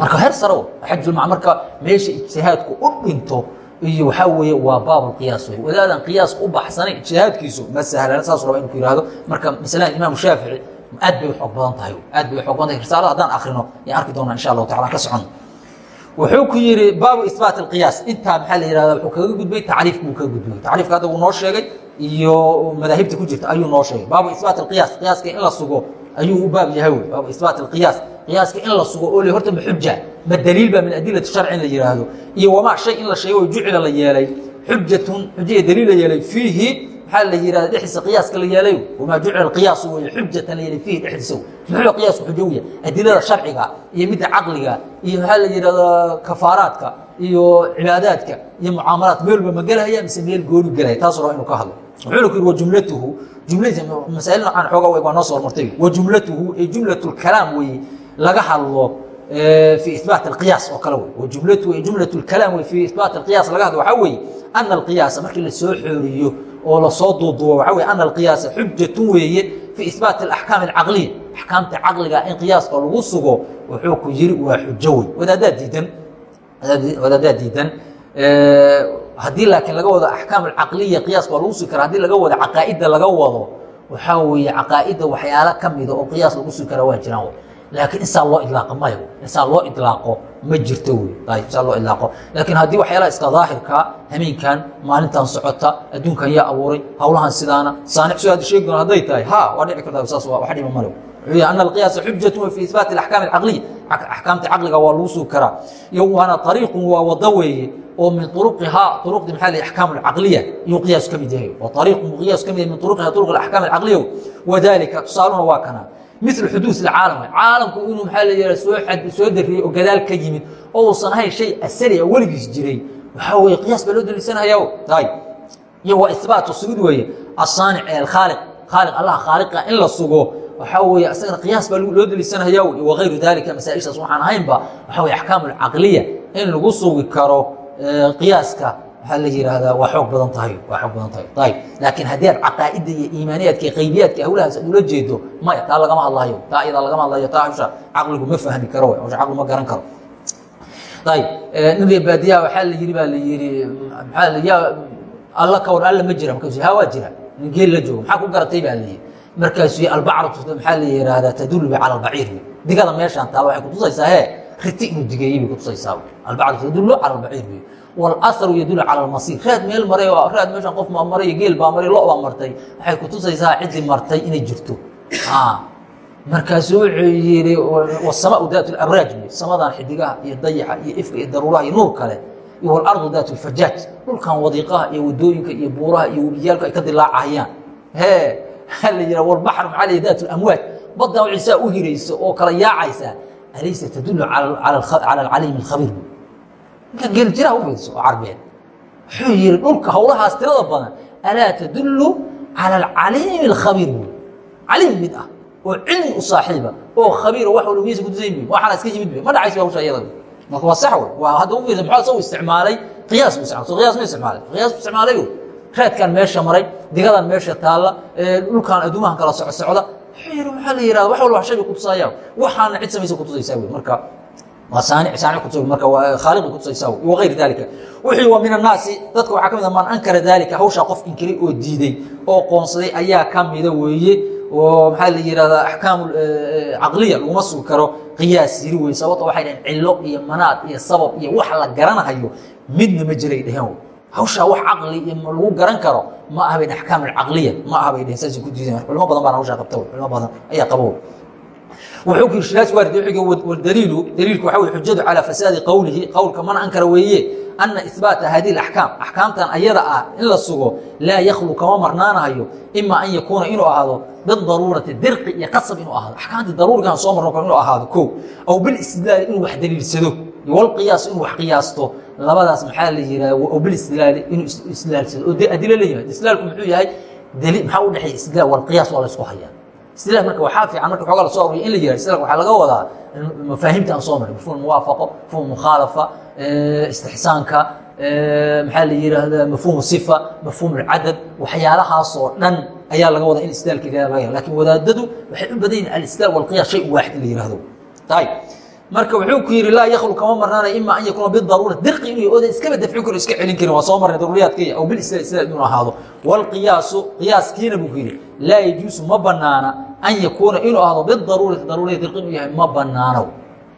Marka heer saro xaj marka meesha ijtihaadku u dhinto iyo waxaa weeye waa baabulqiyaas wey wadaadan qiyaas u baxsanay ijtihaadkiisu ma sahlan saas raba inu ku yihahdo marka masaladan imaamu shaafici aad bay xoog badan tahay. Aad bay xoog badan tahay. Risaalada haddaan akrino yaan arki doonaa insha allahu tacala ka socon. Wuxuu ku yidhi baabu isbaat alqiyaas. Intaa maxaa la yihahda wuxuu kaga gudbay tacriifku wuu kaga gudbay. Tacriifka hadda wuu noo sheegay iyo madaahibta ku jirta ayuu noo sheegay. Baabu isbaat alqiyaas. Qiyaaska in la sugo ayuu u baab yahay wey baabu isbaat alqiyaas. Qiyaaska in la sugo oo horta ma xuja ma daliil ba min adilati sharci in la yihaahdo iyo wamaa shay in la sheego oo jucila la yeelay. Xujatun xujiya daliil la yeelay fiihi maxaa la yihahda dhexdiisa qiyaaska la yeelay. Wamaa jucila qiyaasu wey xujatan la yeelay fiihi dhexdiisa. Muxuu qiyaasku xujowiya adilada sharciga iyo midda caqliga iyo maxaa la yihahda kafaaraadka iyo cibaadaadka iyo mucaamalaat meelba ma gelaya mise meel gooni gelaya taasuu raba inuu ka hadlo. Wuxuuna ku yidhi wajumlatuhu jumladiisa masaa'il noocaan xoogaa way waa noo soo hormartay. Wajumlatuhu ee jumlatu lkalaam weeye laga hadlo في إثبات القياس oo kale w وجملته جملة الكلام في إثبات القياس laga hadlo waxaa weeye أن القياس markii lasoo xooriyo oo lasoo duudubo waxa weye أن القياس xujaة weeye في إثباaت الأحكاaم الcaqلية أحكاamta caqliga in qiyaaska lagu sugo wuxuu ku yiri waa xujo wey wadaadaa diidan wadaadaa diidan haddii laakiin laga wado أحكاam الcaqliya qiyaaska waa lagu sugi kara hadii laga wado caqaa'ida laga wado waxaa weeye caqaa'idda waxyaalo ka mida oo qiyaas lagu sugi karaa waa jiraan laakiin insaa loo idlaaqo maya insaa loo idlaaqo ma jirto wey ayb insaa loo idlaaqo laakiin haddii waxyaalaha iska daahirkaa hameenkan maalintan socota adduunkan yaa abuuray hawlahan sidaana saanic soo hadda sheegi doona hadday tahay ha waa dhici kartaa saas waa wax dhima male أن القياس حجة في إثبات الأحكام العقلية أحكامta cقلiga waa lagu sugi karaa waana طريiق waa wado weeye oo min طرقhaa طرqdi maa أحكام العقلية iyuu قyاas ka mid yahay طريق قyاas ka mid yahay min طرقha طرق الأحكام العقلية وذلika tusaaluna waa kana mil xuduus caalamka caalamku inuu maaa la soo dariye oo gadaal ka yimid oo uusan ahayn shay asariya ah weligiis jiray. Waxaa weye qiyaas baa loo daliisanayaa y iyo waa ibaatu sugid weeye. Asaanic ee aaliq aaliq allaha khaaliqa ah in la sugo. Waxaa weeye isagana qiyaas baa loo daliisanaya waayru dalika masaaishaas waxaan ahaynba waxaa wey axkaam in lagu sugi karo qiyaaska waxaa la yihahdaa waa xoog badan tahay waa xoog badan tahay. Ayib laakiin haddii aad caqaa'idda iyo iimaaniyaadka iyo qaybiyaadka hawlahaas aad ula jeedo maya taa lagama hadlayo taa iyadaa lagama hadlayo taa hawsha caqligu ma fahmi karo hawsha caqligu ma garan karo. Ayib nabiga baadiyaha waxaa la yidhi baa la yidhi maxaa yaa alla ka war alla ma jira. Markaas ha waa jira. Nin geel la joogo maxaa ku garatay? baa la yidhi markaasuu albacratu maxaa la yihahdaa tadulu cala albaciir. Digada meeshaan taal waxay kutusaysaa he riti inuu digeeyey bay kutusaysaa albacratu tadulu cala albaciir wey walasaru yadulu cala almasiir raad meel maray raad meeshaan qof maa maray geel baa maray lo baa martay. Waxay kutusaysaa ciddii martay inay jirto. Markaasuu wuxuu yidhi wasamaau daat labraaj wey samadan xidigaha iyo dayaxa iyo ifka iyo daruuraha iyo nuur kale iyo walardu daat lfajaaj dhulkan wadiiqaha iyo waddooyinka iyo buuraha iyo webiyaalka ay ka dilaacahayaan he aa la yiha wlbaxr maxaa la daat lamwaaj baddan waxay saa u hiraysa oo kala yaacaysaa. Alaysa tadulu cala alcaliim alkhabiir ninkan geeljiraha u fiirso oo carbeed wuxuu yihi dhulka hawlahaas tirada badan alaa tadulu cala alcaliimi alkhabiir buy caliim mid ah oo cilmi u saaxiiba oo khabiiro wax walgiisa kutusayn buy waxaana iska yimid buy ma dhacaysa hawsha iyada marka waa sax wey waa hadda u fiirsa maxaa soo isticmaalay? Qiyaas bu isticmaalay. So qiyaas ma isticmaalay. Qiyaas bu isticmaalay raadkan meesha maray digadan meesha taalla dhulkan adduumahan kala soco socda maxaa la yihahda wax walba shayba kutusaya waxaana cid samaysa kutusaysaa wey marka waa min annaasi dadka waxaa ka mid a man ankara dalika hawshaa qof inkiray oo diiday oo qoonsaday ayaa ka mida weeye. Oo maxaa la yihahdaa axkaam caqliya laguma sugi karo qiyaas yiri wey sababto waxay dhaheen cillo iyo manaad iyo sabab iyo wax la garanahayo midna ma jiray dheheen hawshaa wax caqli iyo lagu garan karo ma aha bayn axkaam alcaqliya ma aha bay dheheen saasay ku diideen culimo badan baana hawshaa qabta culimo badan ayaa qabo daliilku ah maxaa la yihaha aw walqiyaas waa la isku hayaa istidlaal marka waxaa fiican marka xoogaa la soo aruuriya in la yihahdo istidlaalka waxaa laga wadaa mafaahiimta aan soo maray mafhuum muwaafaqo mafhuum mukhaalafa istixsaanka maxaa la yidhaahdaa mafhuum sifa mafhuum alcadad waxyaalahaasoo dhan ayaa laga wadaa in istidlaalka laga ya laakiin wadaadadu waxay u badan yihiin alistidlaal walqiyaas shay waaxid in la yihahdo ayib marka wuxuu ku yihi laa yaklu kama marnaanayo ima an yakuuna bidaruura dirqi inuu oda iskaba dafcin karo iska celin karin waa soo marnay daruuriyaadka aw istidlaal inuu ahaado. Walqiyaasu qiyaaskiina buu ku yidhi laa yajuusu ma banaana an yakuuna inuu ahaado bidaruurati daruuriya dirqi inuu yahay ma banaano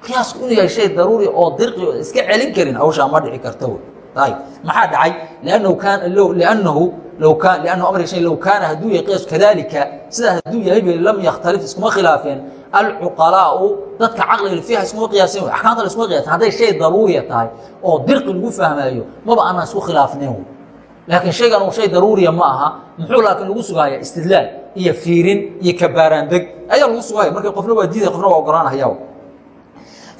qiyaasku inuu yahay shay daruuri oo dirqi oo iska celin karin hawshaa ma dhici karta w ayb maxaa dhacay kaan liannahu amriga shay low kaana hadduu yahay qiyaasku kadalika sidaa hadduu yahay bay lam yakhtalif iskuma khilaafeen alcuqalaau dadka caqliga fiiha iskuma qiyaasen wey axkaamta la iskuma qiyaasen hadday shay daruuriya tahay oo dirqi lagu fahmaayo maba aanan isku khilaafnayn wey laakiin shaygan uu shay daruuriya ma aha muxuu laakiin lagu sugaaya istidlaal iyo fiirin iyo kabaaraandeg. Ayaa lagu sugaya marka qofna waa diidaya qofna waa ogolaanaya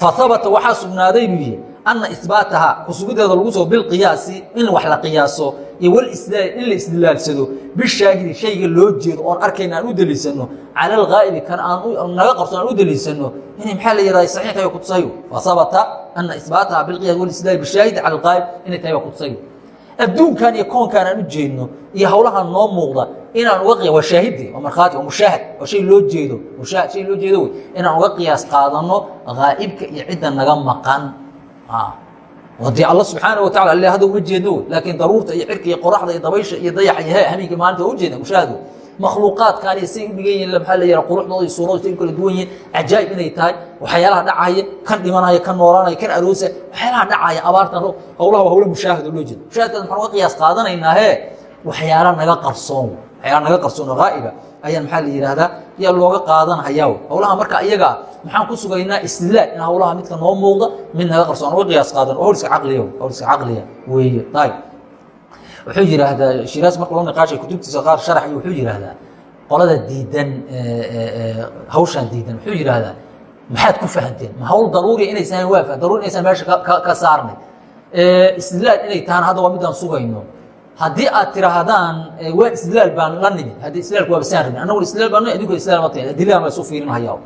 fahabata waxaa sugnaaday buu yihi ana ihbaataha kusugideeda lagu sugo bilqiyaasi in wax la qiyaaso iyo wlistidlaal in la istidlaalsado bishaahidi shayga loo jeedo oon arkayna aan u deliisano cala alghaa'ibi kan aan naga qarso aan u deliisano inay maxaa la yihahda saxiix tahay kutusayo fahabata ana ihbaataha bilqiyas wlistidlaal bishaahidi cala alghaa'ib inay tahay waa kutusayo adduunkan iyo koonkaan aan u jeedno iyo hawlahan noo muuqda inaan uga waa shaahide waa markhaati waa mushaahad waa shay loo jeedo mushaahad shay loo jeedo wey inaan uga qiyaas qaadano ghaa'ibka iyo cidda naga maqan dee alla subxaana wa tacala alle hadda uma jeedno wey laakiin daruurta iyo cirka iyo qoraxda iyo dabaysha iyo dayaxa iyo he hameenkii maalinta waa ujeedna mushaahad wey makhluuqaadkaani say u dhigan yihiin maxaa la yidhaha quruxdooda iyo suuradooda say u kala duwan yihiin cajaa'ib inay tahay waxyaalaha dhacaya kan dhimanaya kan noolaanaya kan aroosa waxyaalaha dhacaya abaartan howlaha waa howla mushaahid oo loo jeeda mushaahidkaas maxaan uga qiyaas qaadanaynaa hee waxyaala naga qarsoon waxyaala naga qarsoon oo haa'iba ayaa maxaa la yidhaahdaa yaa looga qaadanhayaa howlaha marka iyaga maxaan ku sugaynaa istidlaal in howlaha midka noo muuqda mid naga qarsoon uga qiyaas qaadan oo howliska caqliya howliska caqliya weeye. Ayib wuxuu yidhaahdaa shiraas marka loo niqaashay kutubtiisa qaar sharaxay wuxuu yidhaahdaa qolada diidan hawshan diidan. Wuxuu yidhaahdaa maxaad ku fahanteen? Ma hawl daruuriya inaysan waa daruuri inaysan meesha ka saarnay? Istidlaal inay tahaan hadda waa midaan sugayno haddii aad tiraahdaan waa istidlaal baan la nimid. Haddii istidlaalku waaba saan rabin. Annagu istidlaal baan idinku istidlaal ma tahay adilahan waa isu fiirinhayaa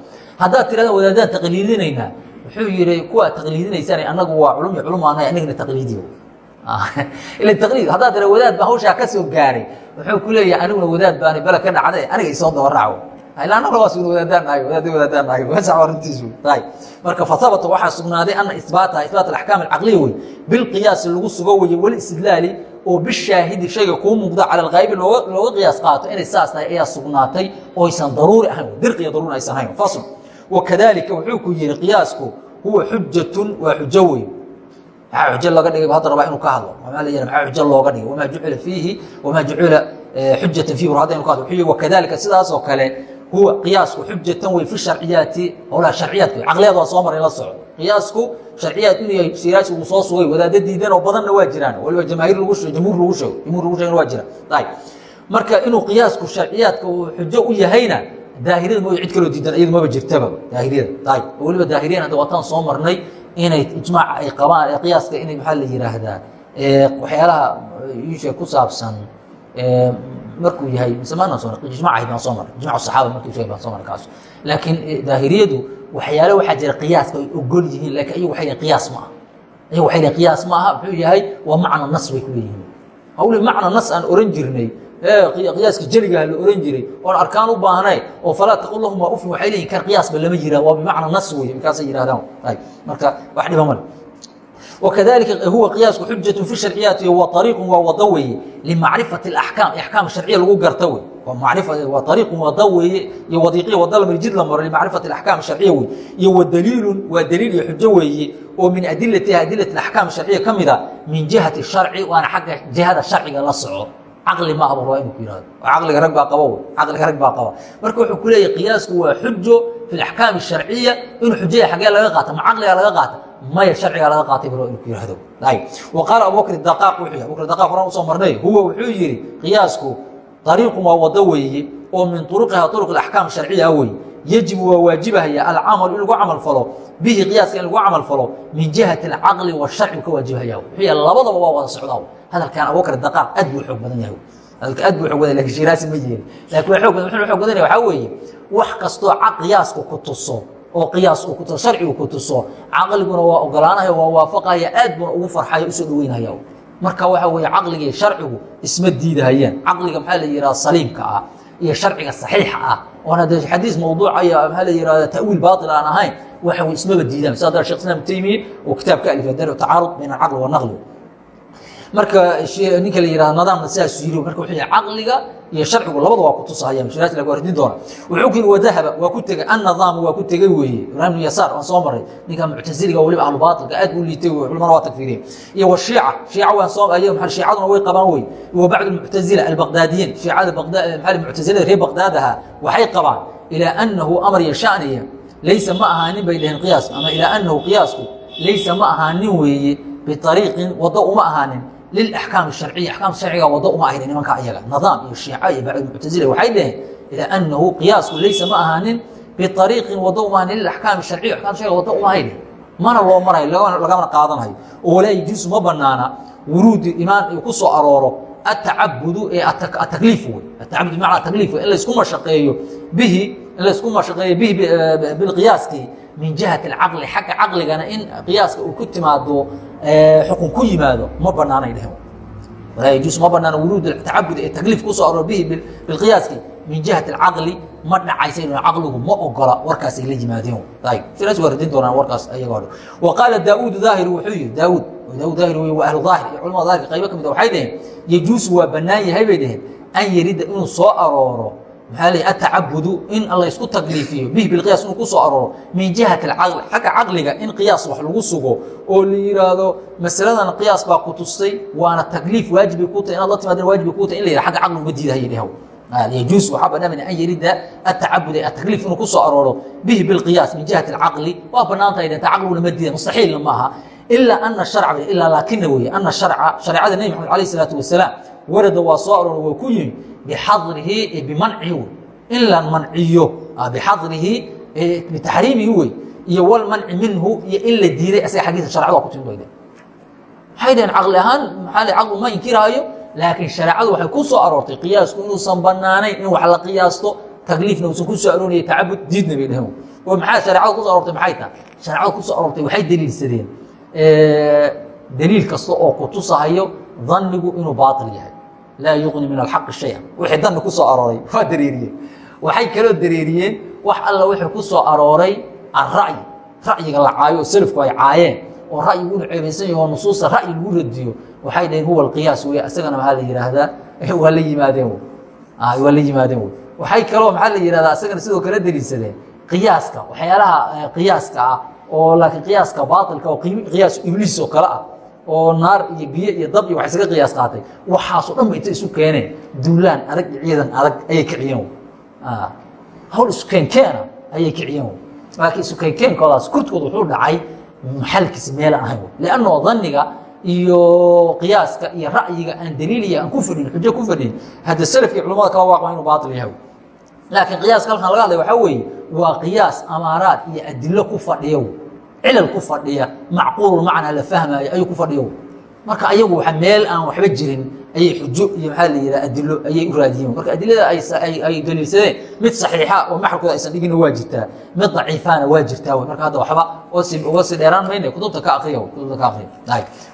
haddaad tirahdaan wadaadaan taqliidinaynaa wuxuu yidhi kuwa taqliidinaysaan annagu waa culum iyo culum aanahay annagana taqliidiyo. Ila taqliid. Haddaad tira wadaad baan hawshaa ka soo gaaray. Wuxuu ku leeyahay aniguna wadaad baani bala ka dhacday aniga isoo daba raaco. Ilaa annaguna waa sugna wadaadaan nahay wadaad wadaadaan nahay wasac arrintiisu. Tahay marka fathabata waxaa sugnaaday ana isbaataha isbaat alaxkaam alcaqliya wey bilqiyaasi lagu sugo weye weli istidlaali oo bishaahidi shayga kuu muuqda cala alghaybi looga qiyaas qaato inay saas tahay ayaa sugnaatay oo aysan daruuri ahayn dirqiya daruuri aysan ahayn. Fasl. Wakadalika wuxuu ku yihi qiyaasku huwa xujatun waa xujo wey maxaa xujo laga dhigay? Hadda rabaa inuu ka hadlo. Maxaa la yidhaha maxaa xujo looga dhigay? Wamaa jucila fiihi wamaa jucila xujatan fiihi. Hadda inuu ka hadlo. Wuxuu yihi wakadalika sidaas kale huwa qiyaasku xujatan wey fi sharciyaati howlaha sharciyaadka. Caqliyaad waa soo maray la socdo. Qiyaasku sharciyaad inuu yahay siiraasi uu soo sugay wadaada diidan oo badanna waa jiraan. Waliba jamaahiir lagu sheego jamhuur lagu sheego jamhuur lagu sheegana waa jira ayib marka inuu qiyaasku sharciyaadka uu xujo u yahayna daahiriyada mooy cid kaloo diidan iyadu maba jirtaba daahiriyada ayib oo daahiriyan hadda waataan soo marnay inay ijmaac ay qabaan qiyaaska inay maxaa la yidhaahdaa waxyaalaha isha ku saabsan markuu yahay misemaana soo ijmac ahayd baan soo maray ijmac saxaaba markuu sheegay baan soo maray kaas laakiin daahiriyadu waxyaale waxaa jira qiyaaska ay ogol yihiin laakiin iyagu waxay qiyaas ma aha. Iyagu waxay qiyaas ma aha muxuu yahay waa macna nas bay ku leeyihiin. Hawli macna nas aan oran jirnay qiyaaska jeligaha la oran jiray oon arkaan u baahnayn oo falaa taqul lahuma ufin waxay leeyihiin kan qiyaasba lama jiraa waa bimacna nas weeye markaasay yidhahdaan marka wax dhiba male وكذلك هو قياaسku حuجة في شharciyaati wa طريiq waa wado weeye لmacriفaة الأحكام أحكام شharciya lagu garto wey waa طريiq wado weeye iyo wadiiqya wado la mari jid la maro لmacriفaة الأحكام الشharciya wey iyo وdliilu waa dliil iyo xujo weeye oo min adilatiha adilaة الأحكام الشharciya ka mida min جihaةi الشharci waana xagga jihada sharciga la soco caqli ma aba rabaa inuu ku yihahdo caqliga rag baa qaba wey caqliga rag baa qaba marka wuxuu ku leeyahy qiyaasku waa xujo في الأحكام الشharciya inuu xujaya xagee laga qaata ma caqliga laga qaata maya harciga laga qaatay ku yihahdo qaala abubakr daqaaq wuuu yh abubakr daqaaq horan u soo marnay huwa wuxuu yidhi qiyaasku dariiqun waa wado weeye oo min turuqihaa turuq axkaam sharciya wey yajibu waa waajibahaya alcamalu in lagu camal falo bihi qiyaaska in lagu camal falo min jihati اcaqli wsharci ka waajibhaya labadaba waa wada socda hadalkan abubakr daqaaq aad buu xoog badan yahay aad buu ogbada laakiin shiraasi ma yeeli laakiin waa oog badan waa oog badan waaa weeye wax kastoo qiyaasku ku tuso oo qiyaas uu ku tuso sharcigu ku tuso caqliguna waa ogolaanaya waa waafaqaya aad buna ugu farxaya u soo dhaweynaya marka waxa weeye caqligii sharcigu isma diidahayaan caqliga maxaa la yidhaha saliimka ah iyo sharciga saxiixa ah. Oona dee xadiis mawduuca iyo maxaa la yidhahda ta'wiil baatil aan ahayn. Waxa way ismaba diidaan. Sida hadda shekh islam taymiye oo kitaab ka alifay dar tacaarud bayna alcaqli wanaqli marka ninka la yihahdo nidaamna sidaas yiri marka wuxuu caqliga iyo sharcigu labada waa ku tusahayaan shiraas lagu ardin doona wuxuu ku yiri wadahaba waa ku tegay annidaamu waa ku tegay weeye. Ibraahim yasaar waan soo maray ninka muctaziliga waliba ahlu baatilka aad u liitay wey waa takfiiriyeen iyo washiica shiica waan soo ayo maxaa shiicaduna way qabaan wey wa bacdu almuctazila albaqdaadiyiin shiicada baqdaad maxaa muctazilada reer baqdaadaha waxay qabaan ilaa annahu amar iyo shaniya laysa ma ahaanin bay dhaheen qiyaas ama ilaa annahu qiyaasku laysa ma ahaanin weeye biariiqin wado uma ahaanin lilaxkaam sharciya axkaamta sharciga wado uma ahaynin nimanka ayaga nidaam iyo shiica iyo bacd muctazila waxay dhaheen ilaa annahu qiyaasku laysa ma ahaanin biariiqin wado uma ahaanin lilaxkaam sharciya axkaamta sharciga wado uma ahaynin mana loo marayo lagamana qaadanayo oo walaa yajuusu ma banaana wuruudi imaan ku soo arooro atacabudu ee atakliif wey atacabud bimacna takliif wey in laysku mashaqeeyo bihi in laysku mashaqeeyo bihi bilqiyaaskii min jihati alcaqli xagga caqligana in qiyaaska uu ku timaado xukun ku yimaado ma banaanay dhehen walaa yajuusu ma banaana wuruud tacabud ee takliif ku soo aroor bihi bilqiyaaski min jihati alcaqli ma dhacaysa inu caqligu ma ogola warkaasay la yimaadeen. Sidaas waa doonaan warkaas ayaga hore wa qaala daauud daahir wuxuu yihi daauud daauud daahir wey waa ahlu daahir iyo culamada daahirka qaybo ka mid a waxay dhaheen yajuusu waa bannaan yahay bay dhaheen an yarida inuu soo arooro maxaa atacabudu in alla isku takliifiyo bih bilqiyaas inuu ku soo min jihati alcaqli xagga caqliga in qiyaas wax lagu sugo oo la yihaahdo masaladan qiyaas baa ku tusay waana takliif waajibi kuu inaad la timaadana wajibi kuu in la yidha agga caqli uma diidaha yidhaho yajuus waxaa bannaan an yarida atacabud ee atakliif inuu ku soo arooro bilqiyaas min jihati alcaqli waa bannaan tahay denta caqliguna ma diida mustaxiilna maaha ilaa ana sharca ilaa laakina weeye ana sharca shareecada nebi maxamed alayh isalaatu wasalaam warada waa soo arooro waa ku yimi bixadrihi bimancihi wey in la manciyo bixadrihi bitaxriimihi wey iyo wlmanci minhu iyo in la diiday asaga xaggiisa sharcada waa ku timi bayde maxay dhaheen caqli ahaan maxaa caqli ma inkiraayo laakiin shareecadu waxay ku soo aroortay qiyaasku inuusan banaanayn in wax la qiyaasto takliifna uusan ku soo arooraya tacabud diidna bay dhaheen oo maxaa shareecada kuso aroortay maxay tahay shareecada ku soo aroortay waxay deliilsadeen deliil kasta oo ku tusahayo dhannigu inuu baatil yahay laa yuqni min alxaqi shaya. Wixii danni ku soo arooray waa dareeriyeen waxay kaloo dareeriyeen wax alla wixii ku soo arooray alra'yi ra'yiga la caayo oo selafku ay caayeen oo ra'yigu inu ceebaysan yaho nusuusta ra'yi lagu radiyo. Waxay dhaheen huwa alqiyaas wey isagana maxaa la yidhaahdaa? Waa la yimaadeen waa la yimaadeen wey waxay kaloo maxaa la yidhahdaa isagana sidoo kale deliilsadeen qiyaaska waxyaalaha qiyaaska ah oo laakiin qiyaaska baatilka oo qiyaas ibliis oo kale ah oo naar iyo biyo iyo dab iyo wax isaga qiyaas qaatay. Waxaasoo dhan ba inta isu keeneen duulaan adag iyo ciidan adag ayay kiciyeen hawl isu keenkeena ayay kiciyeen laakiin isu keenkeenkoodaas kurtkooda wuxuu dhacay maxalkiisa meelaan ahayn lanno dhanniga iyo qiyaaska iyo ra'yiga aan daliiliya aan ku fadhin xujo ku fadhin hadda selafkii culamada kala waaqba inuu baatil yahay laakiin qiyaaska halkan laga hadlay waxaa weeye waa qiyaas amaaraad iyo adilo ku fadhiyo cilal ku fadhiya macquululmacnaa la fahmaayo ayuu ku fadhiyo. Marka ayagu waa meel aan waxba jirin ayay xujo iyo maxaa la yidhaha adilo ayay u raadiyeen. Marka adilada ay daliilsadeen mid saxiixa oo maxalkooda aysan dhigina waa jirtaa mid daciifaana waa jirtaa marka hadda waxba uga sii dheeraan mayna kutubta ka akriya kutubta ka akriya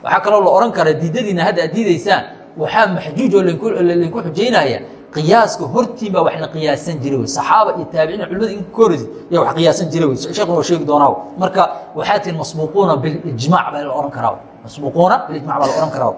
waxaa kaloo la ohan karaa diidadiina hadda ad diidaysaan waxaa maxjuuj oo lainku xujaynaya qiyaaska hortiin baa waxna qiyaasan jira wey. Saxaaba iyo taabiciin culimada in ka horeysa wax qiyaasan jira wey. Sheekhu waa sheegi doonaa marka waxaa tihin bilijmaac baa la ohan karaa masbuuquuna bilijmac baa la ohan karaa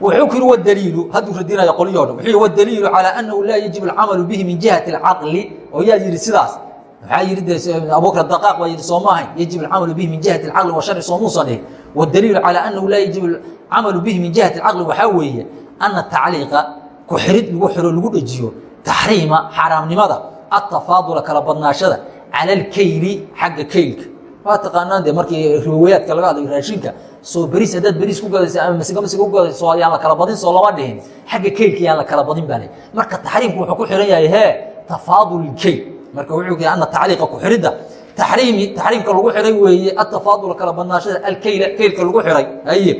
wuxuu ku yihi wadaliilu hadduu radinaya qolyo dhan wuxuu yihi wadaliilu calaa annahu laa yajibu alcamalu bihi min jihati alcaqli. Oo yaa yidhi sidaas. Waxaa yidhi deabuukar daqaaq baa yidhi soo yajib alcamalu bihi min jihati alcaqli wa sharci soo muusan wadaliilu calaa annahu laa yajibu alcamalu bihi min jihati alcaqli waxaa weeye ana tacliiqa ku xirid lagu xiro lagu dhejiyo taxriima xaaraamnimada atafaadula kala badnaashada cala alkeyli xagga keylka waa taqaanaan de markii riwayaadka laga hadlayo raashinka soo beriis haddaad beriis ku gadaysa ama masiga masiga ku gadayso yaan la kala badin soo lama dhihin. Xagga keylka yaan la kala badin baa le marka taxriimku wuxuu ku xihan yahay hee tafaadul keyl marka wuxuu yahay ana tacliiqa ku xiridda. Taxriimi taxriimka lagu xihay weeye atafaadul kala badnaashada alkeyla keylka lagu xihay haye.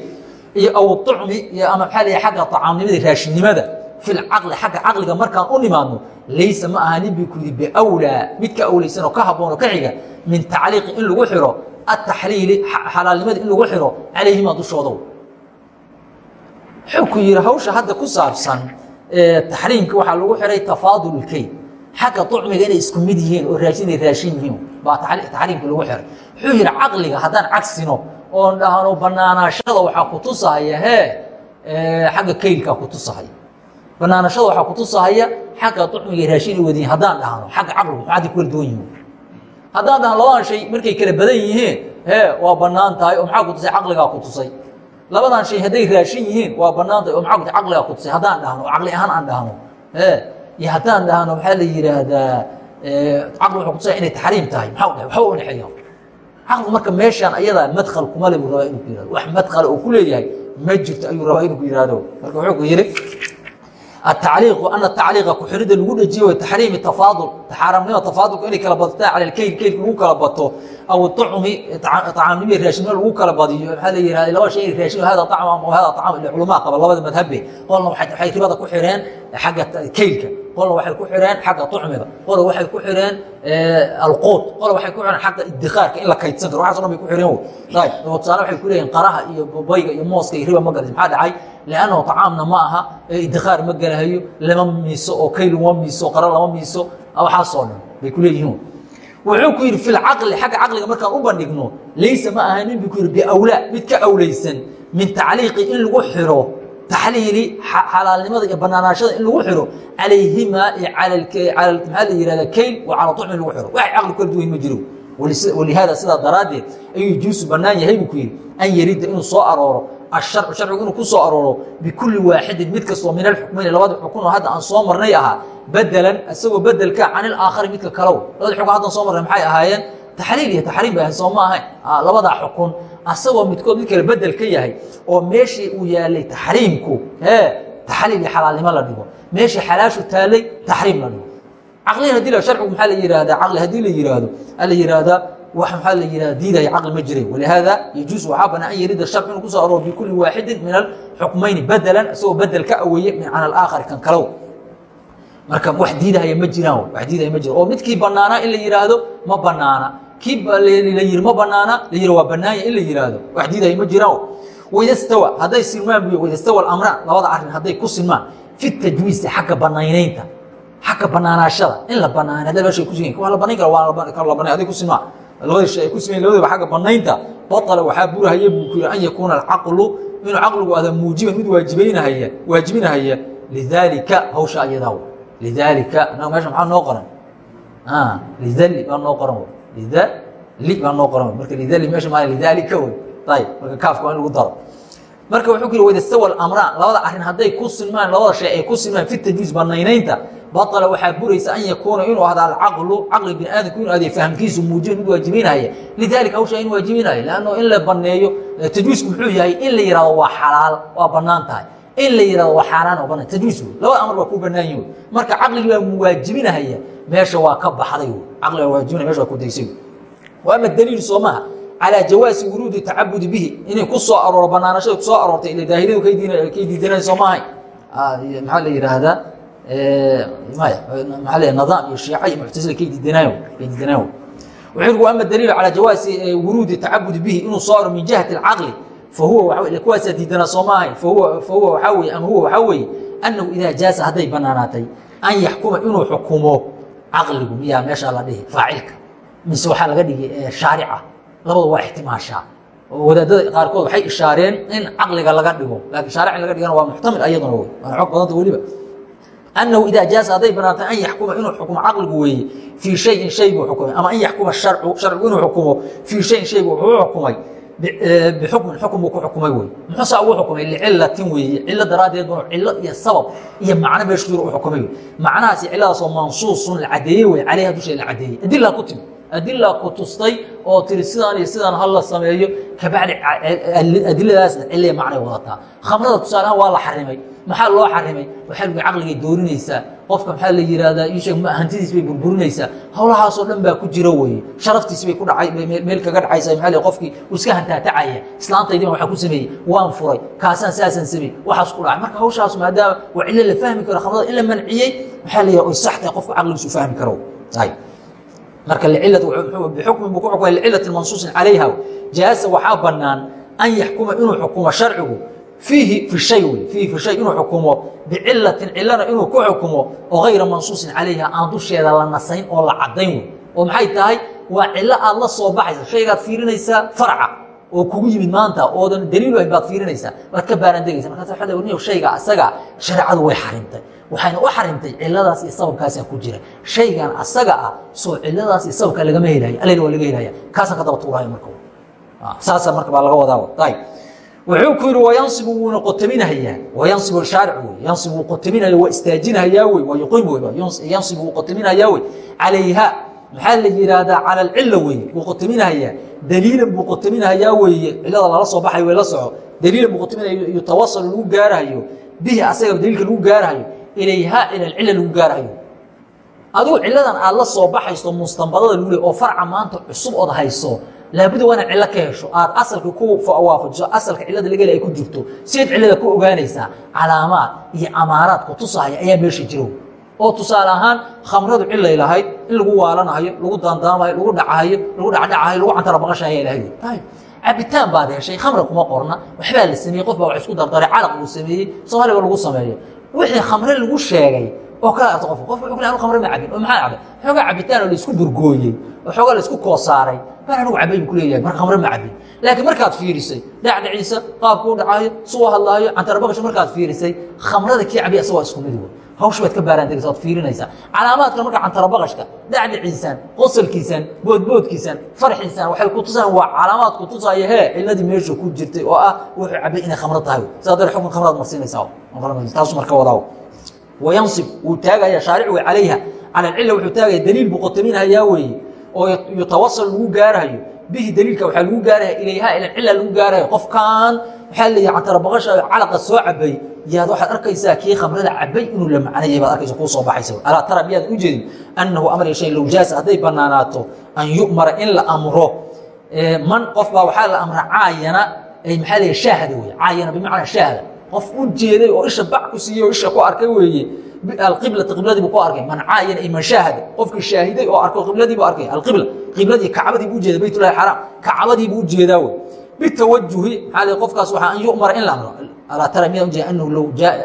Iyo aw ucmi iyo ama maxaa la xagga acaamnimada raashinnimada fi lcaqli xagga caqliga markaan u nimaadno laysa ma aha nin bi ku yidhi biwlaa mid ka awlaysan oo ka habboon oo ka xiga min tacliiqi in lagu xiro ataxliili xalaalnimada in lagu xiro calayhima dushoodow. Wuxuu ku yihi hawsha hadda ku saabsan taxriimka waxaa lagu xihay tafaadul key xagga ucmiga inay isku mid yihiin oo raashin ay raashin yihiin. Baa taxriimka lagu xihay wuxuu yihi caqliga haddaan cagsino oon dhahno banaanaashada waxaa ku tusahaya hee xagga keylkaa ku tusahaya banaanashada waxaa ku tusahaya xagga ucmiga raashin ay wadiyiin haddaan dhahno xagga caqligu maxaadi kala duwan yihiin haddaan dhahno labadan shay markay kala badan yihiin hee waa bannaan tahay oo maxaa ku tusay caqligaa ku tusay labadan shay hadday raashin yihiin waa bannaan tahay oo maxaa ku tusay caqligaa ku tusay haddaan dhahno caqli ahaan aan dhahno hee iyo haddaan dhahno maxaa la yidhaahdaa caqli wuxuu kutusaya inay taxriim tahay. Maxaa dhahay? Waxba u dhexeeya caqligu marka meeshaan ayadaa madkhal kuma le buu rabaa inuu ku yihahdo wax madkhala uu ku leeyahay ma jirto ayuu rabaa inuu ku yihahdo marka wuxuu ku yidhi atacliiqu ana tacliiqa ku-xirida lagu dhejiyo taxriimi tafaadul taxaaramnimo tafaadulka inay kala badataa cala alkeyl keylka lagu kala bato aw acumi acaamnimo raashinnimo lagu kala badiyo maxaa la yihahda laba shay raashin hada acam ama hada acam culamaa qaba labada madhabbe qolna waxay ribada ku xireen xagga keylka qolna waxay ku xireen xagga ucmiga qola waxay ku xireen alquud. Qola waxay ku xireen xagga idikaarka in la kaydsan karo waxaas o dhan bay ku xireen tusaale waxay ku leeyihiin qaraha iyo bayga iyo mooska iyo riba ma galaysa maxaa dhacay? Lannahu طacaamna ma aha idikaar ma gelahayo lama miiso oo kayl lama miiso qara lama miiso. Waxaasoo dhan bay ku leeyihiin wuxuu ku yidhi fi lcaqli xagga caqliga markaan u bandhigno laysa ma aha nin bu ku yidhi biawlaa mid ka awlaysan min tacliiqi in lagu xiro taxliili xalaalnimada iyo banaanaashada in lagu xiro calayhimaa maxaa la yihahda kayl wa calaa ucmi lagu xiro wax caqli kala duwan ma jiro walihaada sidaa daraaddeed ayuu yajuusu bannaan yahay buu ku yidhi an yarida inuu soo arooro asharcu sharcigu inuu ku soo arooro bikulli waaxidin mid kastoo min alxukmayni labada xukun oo hadda aan soo marnay ahaa bedelan isagoo bedelka can ilaakhari midka kalow labada xukun haddan soo marnay maxay ahaayeen taxliil iyo taxriim bay ahayn soo ma ahayn labadaa xukun asagoo midkood mid kale bedel ka yahay oo meeshii uu yaalay taxriimku taxliil iyo xalaalnimo la dhigo. Meeshii xalaashu taallay taxriim la dhigo. Caqliyan haddii sharcigu maxaa la yihahdaa caqli haddii la yihahdo a la yihahdaa wax maxaa la yihahda diidaya caqli ma jiray walihaada yajuus waxaa banaa an yarida sharcu inuu ku soo arooro bikulli waaxidin min alxukmayni bedelan isagoo bedel ka aweeye min can alaakhari kan kalow. Marka wax diidahaya ma jiraan wax diidahaya ma jiraan. Oo midkii banaanaa in la yihaahdo ma banaana la yiri ma banaana? La waa banaanya in la yihaahdo wax diidahaya ma jiraan wida stawa hadday silmaan buy wida stawa alamraan labada arrin hadday ku silmaan fi tajwiisi xagga banaynaynta xagga banaanaashada in la banaana hadda meesha ku waa la banayn kara hadday ku silmaan labada shay ay ku simayn labadaba xagga banaynta batala waxaa burahaya buu ku yidhi an yakuuna alcaqlu inuu caqligu ada muujiban mid waajibaynahaya waajibinahaya lidaalika hawsha ayadaa lidaalika meesha maxaa noo qoran? Lidali baa noo qoran lidali baa noo qoran marka lidali meesha maa lidaalika wey ayib marka kaafka waa in lagu daro marka wuxuu ku yidhi wadastawa alamraan labada arrin hadday ku silmaan labada shay ay ku silmaan fi tajwiis banaynaynta baطla waxaa buraysa an yakuuna inuu ahda alcaqlu caqli bini aadamku inuu aday fahamkiisu muujiban mid waajibinaya lidalika hawshaa in waajibinaya lanno in la baneeyo tajwiisku muxuu yahay in la yihahdo waa xalaal waa bannaan tahay in la yihahdo waa xaaraan ogonayn tajwiisu laba amar baa ku banaan yihi marka caqligii baa muwaajibinahaya meesha waa ka baxday caqliga waajibina meesha waa ku daysay wa ama daliil soo calaa jawaasi wuruudi tacabudi bihi. Inay ku soo arooro banaanashada ku soo aroortay ila daahiriyadu kay diidinay soo maahay? Maxaa la yidhaahdaa wuxuu yidhi ama daliil calaa jawaasi wuruudi tacabudi bihi inuu soo aro min jihati alcaqli fahuwa waa kuwaasaa diidanaa soo maahay fahuwa waxaa weye ama huwa waxaa weeye annahu idaa jaasa hadday banaanaatay an yaxkuma inuu xukumo caqligu miyaa meeshaa la dhihi faacilka mise waxaa laga dhigi shaarica labada waa ixtimaashaa wadaadada qaarkood waxay ishaareen in caqliga laga dhigo laakiin shaaric in laga dhigana waa muxtamil ayaduna wey waana xog badanta weliba annahu idaa jaasa hadday banaatay an yaxkuma inuu xukumo caqligu weeye fii shayin shay buu xukumay ama an yaxkuma sharcu sharcigu inuu xukumo fii shayin shay buu wuxuu xukumay bixukmin xukm buu ku xukumay wey muxuusaa ugu xukumay? Licilatin weeye. Cilo daraaddeed buu cilo iyo sabab iyo macno meeshu jiro u xukumay wey macnahaasi ciladaasoo mansuusun la cadeeyey wey caleyha dusheeda la cadeeyey. Adilaa ku timi. Adila ku tustay oo tiri sidaan iyo sidaan hala sameeyo. Kabacdi adiladaasna ciliya macnay wadataa. Khamrada tusaalehaan waa la xarimay. Maxaa loo xarimay? Waxaa lagu caqligay doorinaysaa qofka maxaa la yihahdaa isheeg hantidiis bay burburinaysaa. Howlahaasoo dhan baa ku jira weye. Sharaftiis bay ku dhacay meel kaga dhacaysa maxaa la qofkii uu iska hantaatacaya islaantaydiiba waxaa ku sameeyey waan furay. Kaasaan saasaan sameeyey waxaas ku dhacay. Marka hawshaas maadaama waa cilo la fahmi karo khamrada in la manciyey maxaa la yihah oy sax tahay qofka caqligiisu fahmi karo. Marka xukumay lcilati mansuusin calayha. Jaasa waxaa banaan an yaxkuma inuu xukumo sharcigu fiihi fi shay wey fiihi fi shay inuu xukumo bicilatin cilana inuu ku xukumo oo hayra mansuusin calayha aan dusheeda la nasayn oo la cadayn wey oo maxay tahay? Waa cilo aad la soo baxaysa shaygaad fiirinaysaa farca oo kugu yimid maanta oodan daliilu ahayn baad fiirinaysaa waad ka baarandegaysa markaas warniyo shayga asaga shareecadu way xarimtay waxayna u xarimtay ciladaas iyo sababkaasaa ku jira. shaygan asaga ah soo ciladaas iyo sababkaa lagama helaya allayna waa laga helaya kaasaan ka daba tuuraya marka. Saasaa marka baa laga wadaa. Ayb wuxuu ku yidhi wayansibu wuuna qotaminahayaa wayansibu shaaric wey yansibu wuu qotaminaya waa istaajinahayaa wey waa yuqiim wey yansibu wuu qotaminahayaa wey calayha maxaa la yidhaahdaa cala alcila weeye wuu qotaminahayaa daliilan buu qotaminahayaa weeye cilada lala soo baxayo way la soco. Daliilan buu qotaminayo yutawasalu lagu gaarahayo bihi asaga daliilka lagu gaarahayo ilayha ila alcila lagu gaarahayo. Adigu ciladan aad la soo baxayso mustanbadada lagu le oo farca maanta cusub ood hayso laabudda waa inaad cillo ka hesho. Aad asalka ku waafajiso asalka cilada laga heli ay ku jirto. Sidaad cilada ku ogaanaysaa calaamaad iyo amaaraad ku tusahaya ayaa meesha jiro. Oo tusaale ahaan khamradu cilay lahayd in lagu waalanahayo lagu daandaamayo lagu dhacahayo lagu dhacdhacahayo lagu cantara baqashaaya lahayd cabitaan baad heshay khamra kuma qorna. Waxbaa la sameeyey qof baa wax isku dardaray calaq uu sameeyey soomaaliga lagu sameeyo. Wixii khamre lagu sheegay oo kala arto qofka qofka wuxuu anu khamre ma cabin oo maxaa cabay xoogaa cabitaan oo la isku burgooyey oo xoogaa la isku koosaaray baan anigu cabay buu ku leeyahay marka khamre ma cabin laakiin markaad fiirisay dhacdhaciisa qaabku u dhacaayo suu hadlaayo cantarabaqasha markaad fiirisay khamrada kii cabiya asaga waa isku mid wey hawsha baad ka baaraantegaysa waad fiirinaysaa calaamaadka marka cantarabaqashka dhacdhaciisan qosolkiisan boodboodkiisan farxiisan waxay ku tusayaan waa calaamaad ku tusaya hee ciladii meesha ku jirtay oo ah wuxuu cabay inay khamro tahay sidaa dare xukun khamraad marsiinaysaa taasu marka wadaa wayansib wuu taagaya shaaricu calayha cala alcila wuxuu taagaya daliil buu qotaminhayaa weeye oo yutawasal lagu gaarahayo bihi daliilka waxaa lagu gaaraya ilayha ila cila lagu gaarayo qofkan waxaa leeyahay cantarabaqasha calaqa soo cabay yaad waxaad arkaysaa kii khamrada cabay inuu la macnayay baad arkaysa kuu soo baxaysa alaa tara miyaad u jeedin annahu amar shay low jaasa hadday bannaanaato an yu'mara in la amro man qof baa waxaa la amra caayana ay maxaa leeyahay shaahada weeye caayana bimacnaa shaahada qof u jeeday oo isha bac ku siiyey oo isha ku arkay weeye. Alqiblata qibladiibu ku arkay. Man caayana ay man shaahada. Qofkii shaahiday oo arko qibladiibu arkay. Alqibla qibladii kacbadiibu ujeeda baytullahi xaraam kacbadiibu u jeedaa wey bitawajuhi maxaa leeyahay qofkaas waxaa an yu'mara in la amro alaa tara miyaa ujeeda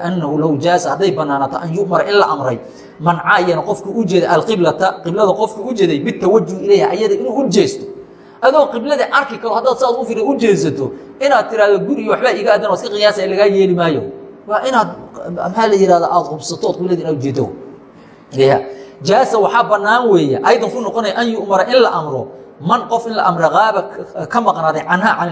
annahu low jaasa? Hadday bannaanaato an yu'mara in la amray. Man caayana qofkii u jeeda alqiblata qiblada qofkii u jeeday bitawajuhi ilayha ayada inuu u jeesto adoo qiblada arki karo haddaad saad u firi u jeesato inaad tiraahdo guri iyo waxbaa iga aadan oo iska qiyaasa lagaa yeeli maayo. Waa inaad maxaa la yihahda aada hubsato ood qiblada ujeedo jaasa waxaa bannaan weeye aydan ku noqonaya an yu'mara in la amro. Man qof in la amra haaba ka maqnaaday canha can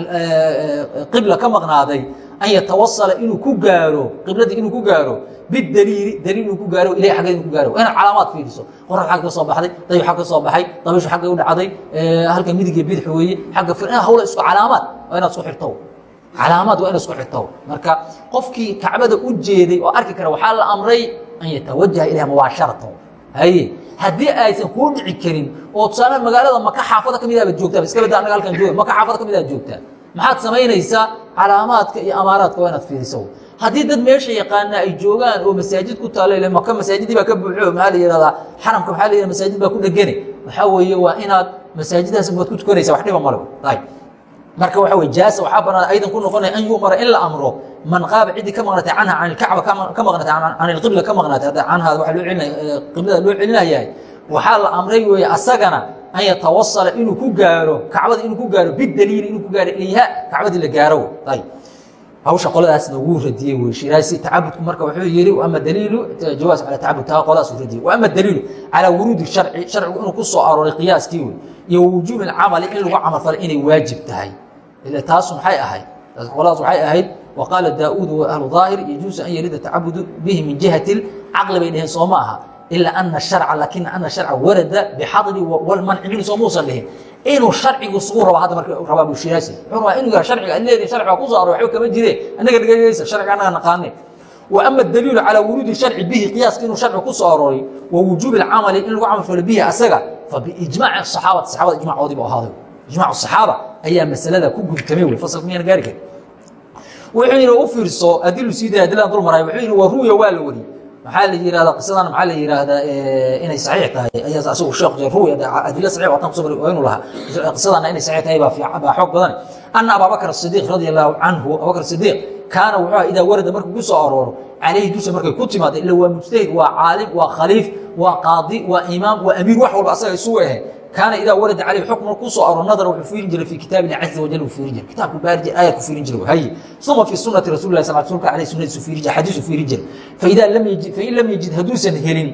qibla ka maqnaaday an yatawasala inuu ku gaaro qibladii inuu ku gaaro bidaliili daliil inuu ku gaaro ilahi aggeed inuu ku gaaro. Waa inaad calaamaad fiiriso. Qorax xagga ka soo baxday dayib xagga ka soo baxay dabayshu xaggay u dhacday halka midig iyo bidix weeye xagga inaad hawla isku calaamaad waa inaad isku xirto calaamaad waa inaad isku xirto marka qofkii kacbada u jeeday oo arki kara waxaa la amray an yatawajaha ilayha mubaasharatan. Haye haddii aysan kuu dhici karin oo tusaale magaalada maka xaafada ka mid abaad joogtaa iska bada anaga halkan jooga maka xaafada ka mid aad joogtaa maxaad samaynaysaa calaamaadka iyo amaaraadka waa inaad fiiriso. Haddii dad meesha yaqaana ay joogaan oo masaajid ku taalo ile maka masaajidii baa ka buuxo maxaa la yihahdaa xaramka maxaa la yihahda masaajid baa ku dhegane waxaa weeye waa inaad masaajidaas waad ku tukanaysa wax dhiba male ayb marka waxa weye jaasa waxaa banaan aydan ku noqonaya an yu'mara in la amro. Man qaaba ciddii ka maqnatay canha can ilkacba ka maqnatay can ilqibla ka maqnatay hadda canhaada waa loo celinaya qiblada loo celinayahay waxaa la amray weeye asagana an yatawasala inuu ku gaaro kacbada inuu ku gaaro bidaliili inuu ku gaaro ilayha kacbadii la gaaro. Ayb hawsha qoladaasna wuu radiyey wey shiraasi tacabudku marka wuxuu yihi ama daliilu? Jawaas cala tacabud taa qoladaas uu radiyey ama daliilu? Calaa wuruudi sharci sharcigu inuu ku soo arooray qiyaaskii wey iyo wujuubi alcamali in lagu camal falo inay waajib tahay. Ila taasu maxay ahayd? Qoladaas waxay ahayd waqaala daauud ahlu daahir yajuusu an yarida tacabudu bihi min jihati caqli bay dheheen soo ma aha ilaa ana sharca lakina ana sharca warada bixadri walmanci min soo muusan dhihin inuu sharcigu sugu rabo hadda marka rabaa bushiraasi wuxuu rabaa inuu yahay sharciga ad leedahay sharciga ku soo aro waxba kama jire annaga dhegeysa sharciga annaga naqaane wa ama daliilu calaa wuruudi sharci bihi qiyaaska inuu sharciga ku soo arooray wa wujuubi alcamali in lagu camal falo bihi asaga fa biijmaaci saxaabati saxaabada ijmacoodii bu ahaaday ijmacu saxaaba ayaa masalada ku gudtamay wey fasalka miyaan gaari karin wuxuu yidhi u fiirso adilu sii daya adiladan dul maray wuxuu yidhi wa ruya waa la wariyey maxaa la yihahdaa qisadan maxaa la yihahdaa inay saxiix tahay? Ayaa asagu sheekh ruya adilo saxiix watan ku soo waa inuu lahaa. Qisadana inay saxiix tahay baa fiican baa xoog badan ana ababakr sidiiq radia allahu canhu abubakr sidiiq kaana wuxuu idaa warada markuu ku soo arooro calayhi dusha markay ku timaada ila waa mujtahid waa caalim waa khaliif waa qaadi waa imaam waa amiir wax walba asaga isugu ahe kaana idaa warada caleyh xukm ku soo aro nadar wuxuu fiirin jiray fi kitaab illahi caza wajal uu fiirin jiray kitaabku baari jiray aayad ku fiirin jiray hay uma fi sunati rasuli lah sal rsulka alayh sunnadiisu fiirin jiray xadiisu fiirin jiray faidaa lam yajid fain lam yajid hadduusan helin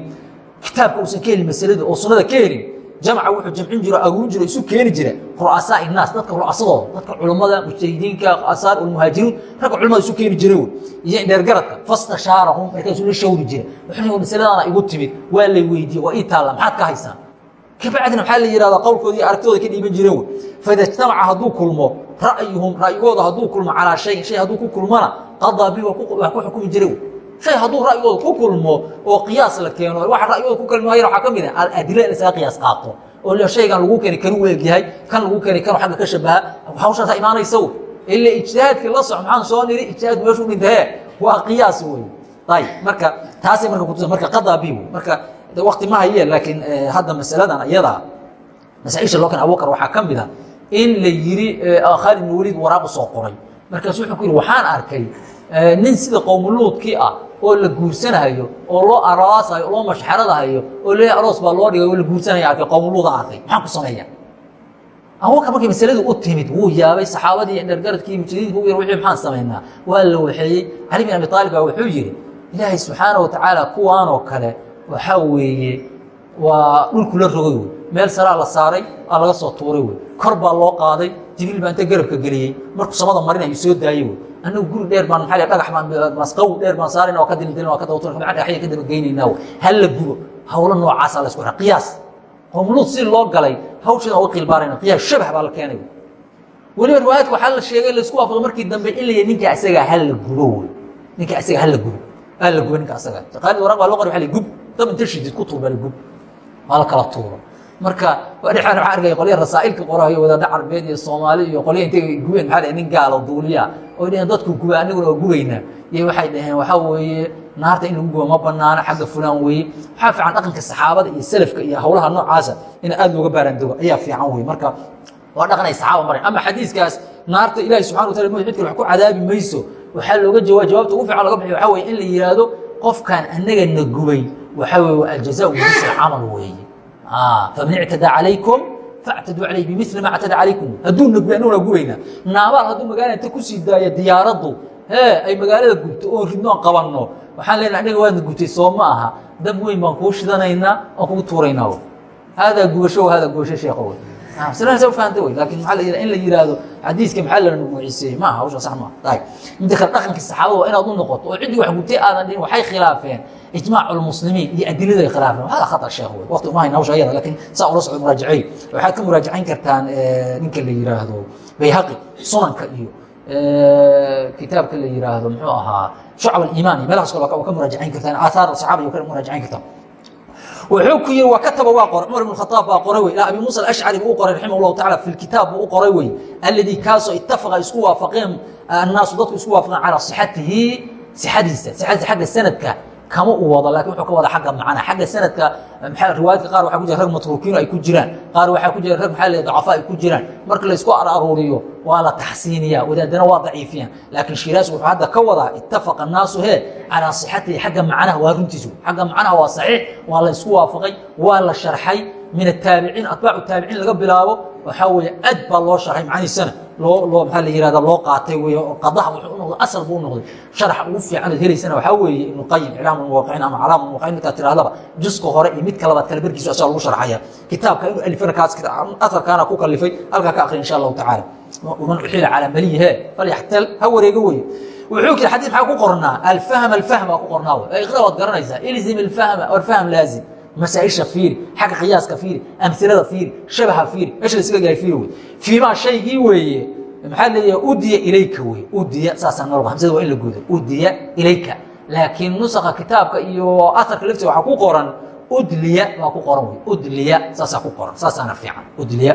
kitaabka uusan ka helin masalada oo sunnada ka helin jamca wuxuu jamcin jiro aruurin jiro isu keeni jira ru'asaa innaas dadka ru'asadooda dadka culummada mujtahidiinka asaar ulmuhaajiruun ragga culimmada isu keeni jira wey iyo indheergaradka fastashaarahum markaasuu la shawri jira wuxuu masaladaana igu timid waa lay weydiiyey waa ii taalla maxaad ka haysaan kabacdina maxaa la yihahdaa qowlkooda iyo aragtooda ka dhiiban jireen wey. Faida ijtamaca hadduu kulmo ra'yuhum ra'yigooda hadduu kulmo calaa shayin shay hadduu ku kulmona qadaa bi waa ku xukumi jire wey. Shay hadduu ra'yigooda ku kulmo oo qiyaas la keeno waxa ra'yigooda ku kalmahayana waxaa ka mid ah aladila in isaga qiyaas qaato. Oo le shaygan lagu keenay kanu weeg yahay kan lagu keenay kanu xagga ka shabaha hawshaasaa imaanaysa wey. Ila ijtihaadkii la soco maxaan soo niri ijtihaadku meeshuu dhintahe waa qiyaas wey. Ayib marka taasay marka kutusa marka qadaa bi wey. Marka wakti ma haye laakiin hadda masaladan iyada masaaisha loo keen abubakar waxaa ka mid a in la yiri khaalid ibn waliid waraaq u soo qoray. Markaasu wuxuu ku yidhi waxaan arkay nin sida qowmuluudkii ah oo la guursanahayo oo loo aroosayo oo loo mashxaradahayo oo leeyahay aroos baa loo dhigay oo la guursanaya arkay qowmuluuda arkay. Maxaan ku sameeya abubakar markay masaladu u timid wuu yaabay saxaabadii indhergaradkii mujtadiinka u yar wixii maxaan samaynaa waa la waxeeyey. Cali bin abi aalib baa wuxuu yidhi ilaahay subxaana wa tacaala kuwaanoo kale waxaa weeye waa dhulku la rogay wey meel saraa la saaray aa laga soo tuuray wey kor baa loo qaaday jibriil baa inta garabka geliyey. Markuu samada marinayu soo daayey wey annagu guri dheer baan maxaa dhagax baan masqaw dheer baan saarayna waa ka dildilin waa ka dawtun maxaa dhagaxya ka daba geynaynaa wey hal la gubo hawlo noocaasaa la isku xiraa qiyaas qowmuluud si loo galay hawshan uga qiilbaarayna qiyaas shabax baa la keenay weliba riwaayadka waxaa la sheegay la isku waafaqo markii dambe in la yihi ninka asagaa hal la gubo wey ninka asaga hal la gubo. Aa la gubo ninka asaga. Qaalid waraq baa loo qari waa la gub dab inta shidid ku la gub. Waa la kala tuuro. Marka dhexaan waxaa arkaya qolya rasaa'ilka qorayo wadaadda carbeed iyo soomaali iyo qolya intay gubeen maxaa nin gaalo duuliya. Oo dhaheen dadku guba aniguna waa gubaynaa iyo waxay dhaheen waxaa weeye naarta in lagu gubo ma banaano xagga fulaan weeye. Waxaa fiican dhaqanka saxaabada iyo salafka iyo howlaha noocaasa in aad looga baaraandogo ayaa fiican weye marka waa dhaqan ay saxaaba maren ama xadiiskaas naarta ilaahi subxana wa tala mid kale wax ku cadaabi mayso. Waxaa looga jawaab jawaabta ugu fiican loga bixiyo waxaa weye in la yidhaahdo qofkan anaga na gubay waxaa weye waa aljaza jinsi camal weeye. Faman ictadaa calaykum factaduu calayh bimili ma ctada calaykum. Hadduu na gubay annaguna gubaynaa naabaal hadduu magaalada ku sii daaya diyaaraddu hee ay magaalada gubto oon ridnoon qabanno. Waxaan leenahay anaga waadna gubtay soo ma aha. Dab weyn baan kuu shidanaynaa oon kugu tuuraynaa. Haadaa gubasho haadaa gubasho sheekho masladaasa ufahanta wey laakiin maaa la in la yihahdo xadiiska maxaa la nuuciseeyey ma aha hawsha sax maa ayb midda kale dhaqanka saxaabada waa inaad u noqoto oo ciddii wax gubtay aadan dhihin waxay khilaafeen ijmaac lmuslimiin iyo adilada ay khilaafeen. Hada khatar sheekh wey waqti uma hayna hawsha ayada laakiin saa ula socdo muraajaceey waxaad ka muraajacayn kartaan ninka la yihaahdo bayhaqi sunanka iyo kitaabka la yihaahdo muxuu ahaa shucab aliimaan. Iyo meelahaas kale ka muraajacayn kartaan aathaar saxaaba iyo ka muraajacayn kartaan wuxuu ku yihi waa kataba waa qoray cumar ibn khaaab baa qoray wey. Ilaa abi muusa alashcari buu u qoray raximah llahu tacala fi lkitaab buu u qoray wey. Alladii kaasoo ittafaqa isku waafaqeen annaasu dadku isku waafaqeen calaa sixatihi sixadiisa sixadiisa xagga sanadka kama u wado laakiin wuxuu ka wada agga macna xagga sanadka riwaayadka qaar waxa ku jira rag matruukiino ay ku jiraan. Qaar waxaa ku jira rag maxaa la dacafo ay ku jiraan. Marka laysku araruuriyo waa la taxsiiniya wadaadana waa daciifiyaan. Laakiin shiraas wuxuu hadda ka wadaa ittafaqa annaasu he calaa sixatihi xagga macnaha waa runtiisu. Xagga macnaha waa saxiix waa la isku waafaqay waa la sharxay. Min ataabiciin atbaacu taabiciin laga bilaabo waxaa weeye ad baa loo sharxay macnihiisana. Loo maxaa la yihahda loo qaatay wey qadaha wuxuu u noqday asal buu u noqday. Sharax ugu fiican ood helaysana waxaa weeye ibnu qayim iclaam almuwaaqiciin ama calaam almuwaqiin midkaad tirahdaba juska hore iyo midka labaad kale barkiisu asaga lagu sharxaya kitaabka inuu alifana kaas aharkaana ku kalifay halkaa ka akri insha allahu tacaala. Waman uxila calaa maliyihe falyaxtal ha wareego weye wuxuu kiri xadiid maxaa ku qornaa? Alfahm alfahm baa ku qornaa wey iqra waad garanaysaa ilzim alfahma walfahm laazim. Masaaisha fiiri xagga qiyaaska fiiri amilada fiiri shabaha fiiri meesha lasaga gaay fiiri wey fiimaa shaygii weeye maxaa leeyahay? Udiya ilayka wey udiya saasaa noolba hamsada waa in la gudo udiya ilayka. Laakiin nusaka kitaabka iyo aharka laftiisa waxaa ku qoran udliya baa ku qoran wey udliya saasaa ku qoran saasaana fiican. Udliya.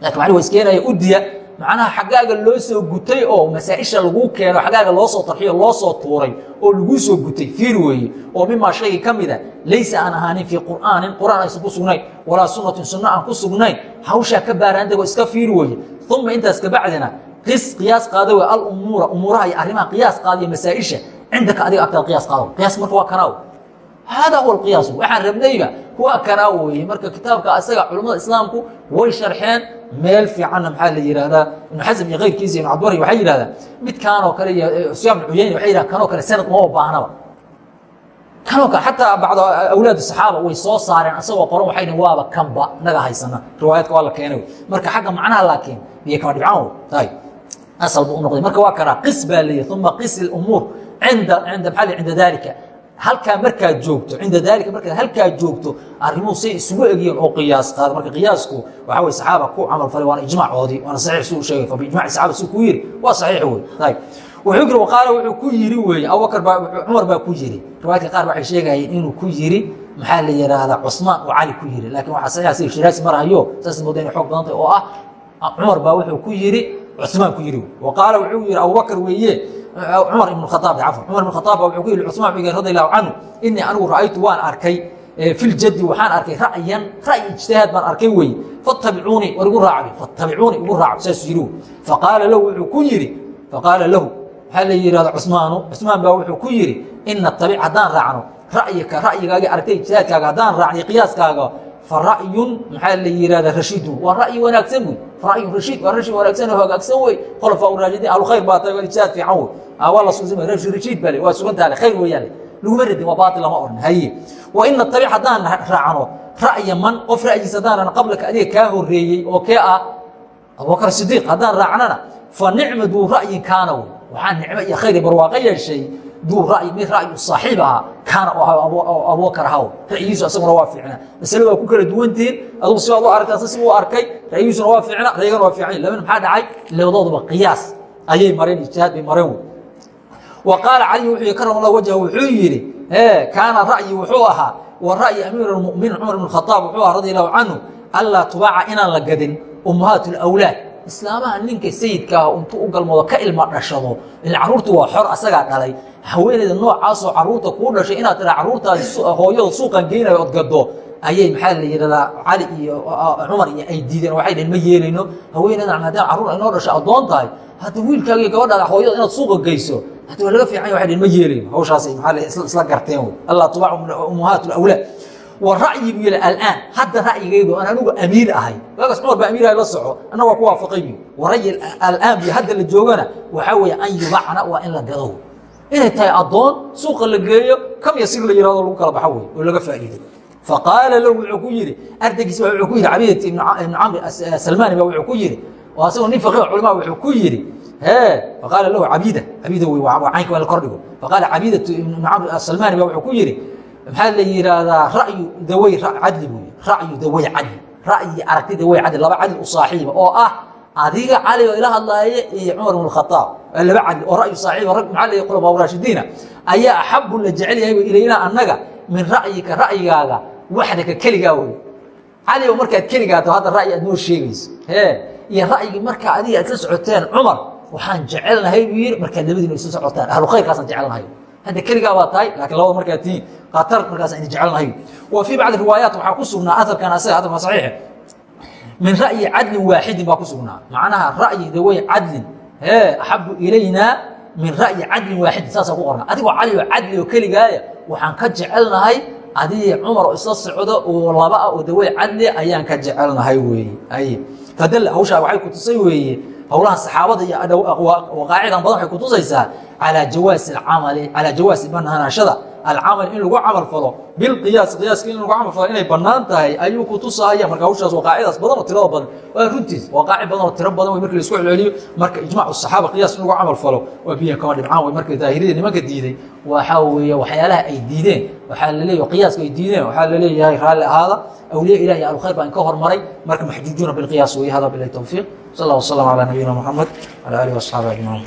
Lakin macni wa iskeenaya udiya macnaha xaggaaga loo soo gutay oo masaaisha lagu keeno xaggaaga loo soo tarxiyo loo soo tuuray oo lagu soo gutay fiir weeye. Oo mimaa shaygii ka mida laysa aan ahaanin fii qur'aanin qur'aan aysan ku sugnayn walaa sunnatin sunno aan ku sugnayn hawshaa ka baaraandego iska fiir weeye. Uma intaas kabacdina qis qiyaas qaado wey alumuura umuuraha iyo arrimaha qiyaas qaadiyo masaaisha cindaka adiga agtaada qiyaas qaado. Qiyaas marka waa kanaa hada huwa alqiyaas waxaan rabnayba kuwa kanaa weeye marka kitaabka asaga culammada islaamku way sharxeen meel fiicanna maxaa la yihahdaa ibnu xasm iyo keyrkiisa ibn cabdibari waxay yihahdaan midkaanoo kale iyo sufyaan bin cuyeyne waxay yidhahan kanoo kale sanad uma baahnaba kanoo kale xataa bacdo awlaad saxaaba way soo saareen asagoo qoran waxay dhihin waaba kanba naga haysana riwaayaadka waa la keenay marka xagga macnaha laakiin biyo kama dhibcaan tay asal buu u noqday marka waa kanaa qis baa leeyahy uma qis ilumuur cinda cinda maxaa cinda dalika halkaa markaad joogto cinda dalika markaad halkaa joogto arrimuhu say isugu egyihiin oo qiyaas qaada marka qiyaasku waxaa wey saxaaba ku camal falay waana ijmaacoodii waana saxiix suu sheegay. Fa biijmaci saxaaba si kuu yiri waa saxiix wey ayib wuxuu yiri waqaala wuxuu ku yiri weeye abubakar baa cumar baa ku yiri. Riwaayadka qaar waxay sheegayeen inuu ku yiri maxaa la yidhaahdaa cusmaan oo cali ku yiri. Laakiin waxaa saxiixa sida shiraasi marahayo saas mooda inay xoog badantay oo ah cumar baa wuxuu ku yiri cusmaan ku yiri. Waqaala wuxuu yiri abubakar weeye cumar ibn khaaab cafwan cumar ibn khaaab wuxuu ku yihi cusmaan yihi radi allahu canhu inii anigu ra'aytu waan arkay fi ljaddi waxaan arkay ra'yan ra'yi ijtihaad baan arkay weeye fattabicuunii war igu raacbi fattabicuunii igu raaco saasuu yidhi faqaala lahu wuxuu ku yidhi faqaala lahu waxaa la yihahda cusmaanu cusmaan baa wuxuu ku yidhi ina tabic haddaan raacno ra'yika ra'yigaagi aragtay ijtihaadkaaga haddaan raacniyo qiyaaskaaga fa ra'yun maxaa la yihahda rashiidun waa ra'yi wanaagsan wey ra'yun rashiid waa rashi wanaagsan oo hagaagsan wey khulafaa uraashidiin ahlkhayr baa tahay ijtihaad fiican wey waa la suusima rashiid baa le waa sugantaale khayr weeyaan laguma radin waa baatil lama odhan haye wa ina tabic haddaan raacno ra'ya man qof ra'yigiisa haddaan raacno qablaka adiga kaa horeeyey oo kee ah abubakar sidiiq haddaan raacnana fa nicma duu ra'yin wey waxaa nicmo iyo khayr barwaaqo yeeshay duu ra'yi mid ra'yu saaxiib ahaa kaana abubakar ahaw ra'yigiisu asaguna waa fiicnaa masale waa ku kala duwantihiin adugu sibaad u aragtaa si u arkay ra'yigiisuna waa fiicna ra'yigana waa fiican labana maxaa dhacay? Labadooduba qiyaas. Ayay mareen ijtihaad bay mareen. Wey wa qaala cali wuxuu karam allah wajha wuxuu yidhi kaana ra'yi wuxuu ahaa wa ra'yi amiir اlmuminiin cumar ibn khaaab wuxuu ahaa radi allahu canhu anlaa tubaaca inaan la gadin ummahaat اlawlaad islaamaha ninka sayidkaa intuu u galmoodo ka ilma dhashado. Ila carruurtu waa xor asagaa dhalay haweeneyda noocaasoo carruurta kuu dhashay inaad tiraa carruurtaadi hooyada suuqan geynayo od gado ayay maxaa la yidhahdaa cali iyo cumar iyo ay diideen waxay dhaheen ma yeelayno haweeneydan maadaama carruur ay noo dhashay addoon tahay hadda wiilkaaga iyo gabadhaada hooyada inaad suuqa geyso hadda waa laga fiican ya waxay dhaheen ma yeelayno hawshaasay maxaa isla garteen wey allah tubacu ummahaat alawlaad. Wa ra'yi buu yidhi alaan hadda ra'yigaygu aan anigu amiir ahay. Waagaas cumar baa amiirahay la soco annaga waa ku waafaqay bu wa ra'yi alaan bu hadda la joogana waxaa weeye an yubacna waa in la gado inay tahay addoon suuqa la geeyo kam yasir la yihahdo lagu kala baxo wey oo laga faa'iiday. Faqaala lahu wuxuu ku yidhi ardaygiis ba wuxuu ku yidhi cabidati ibnu camr salmani ba wuxuu ku yidhi oo asagoo nin faqiih culama wuxuu ku yidhi hee faqaala lahu cabida cabida wey waa caynka waa la kordhigo faqaala cabidatu ibnu camr asalmani ba wuxuu ku yidhi maxaa la yidhaahdaa ra'yu dawey cadli buu yidhi ra'yu dawey cadli ra'yi aragti dawey cadli laba cadli u saaxiiba oo ah adiga cali oo ila hadlaaye iyo cumar ibn khataab laba cadli oo ra'yu saaxiiba rag maxaa la khulafaa raashidiina ayaa axabu la jecel yahay ilaynaa annaga min ra'yika ra'yigaaga waxdaka keligaa wey cali oo markaad keligaato hadda ra'yi aad noo sheegayso. Hee iyo ra'yigii markaa adiga aad la socoteen cumar waxaan jecelnahay buu yidhi markaad labadiina isu socotaan. Ahlu khayrkaasaan jecelnahay. Hadda keligaa baa tahay lakiin labada markaad tihiin khatar markaas ayna jecelnahay. Wa fii bacdi riwaayaat waxaa ku sugnaa aharkan asaga aharkan saxiixe min ra'yi cadlin waaxidin baa ku sugnaa macnaha ra'yi dawey cadlin hee axabu ilaynaa min ra'yi cadlin waaxidin saasaa ku qornaa adigoo cali oo cadli oo keligaaya waxaan ka jecelnahay adigii cumar oo isla socdo oo laba ah oo dawey cadli ayaan ka jecelnahay weeye ay fadalla hawshaa waxay ku tusay weeye howlahan saxaabada iyo waqaacidan badan waxay kutusaysaa calaa jawaasi alcamali calaa jawaasi banaanaashada alcamal in lagu camal falo bilqiyaas qiyaaska in lagu camal falo inay bannaan tahay ayuu kutusahaya marka hawshaas waqaacidaas badan oo tirada badan waa runtiis. Waqaaci badan oo tiro badan wey marki la isku celceliyo. Marka ijmac saxaaba qiyaas in lagu camal falo waa biya kama dhibcaan wey marka daahiriyada nimanka diiday. Waxaa weeye waxyaalaha ay diideen. Waxaa laleeyahy qiyaaska ay diideen. Waxaa la leeyahay raalli ahaada. Awliya ilahi alkhayr baa in ka hormaray. Marka maxjuujuuna bilqiyaas wey hada bilahi towfiiq sal allah wasalam calaa nabiyina moxamed wala alihi waasxaabi ajmaciin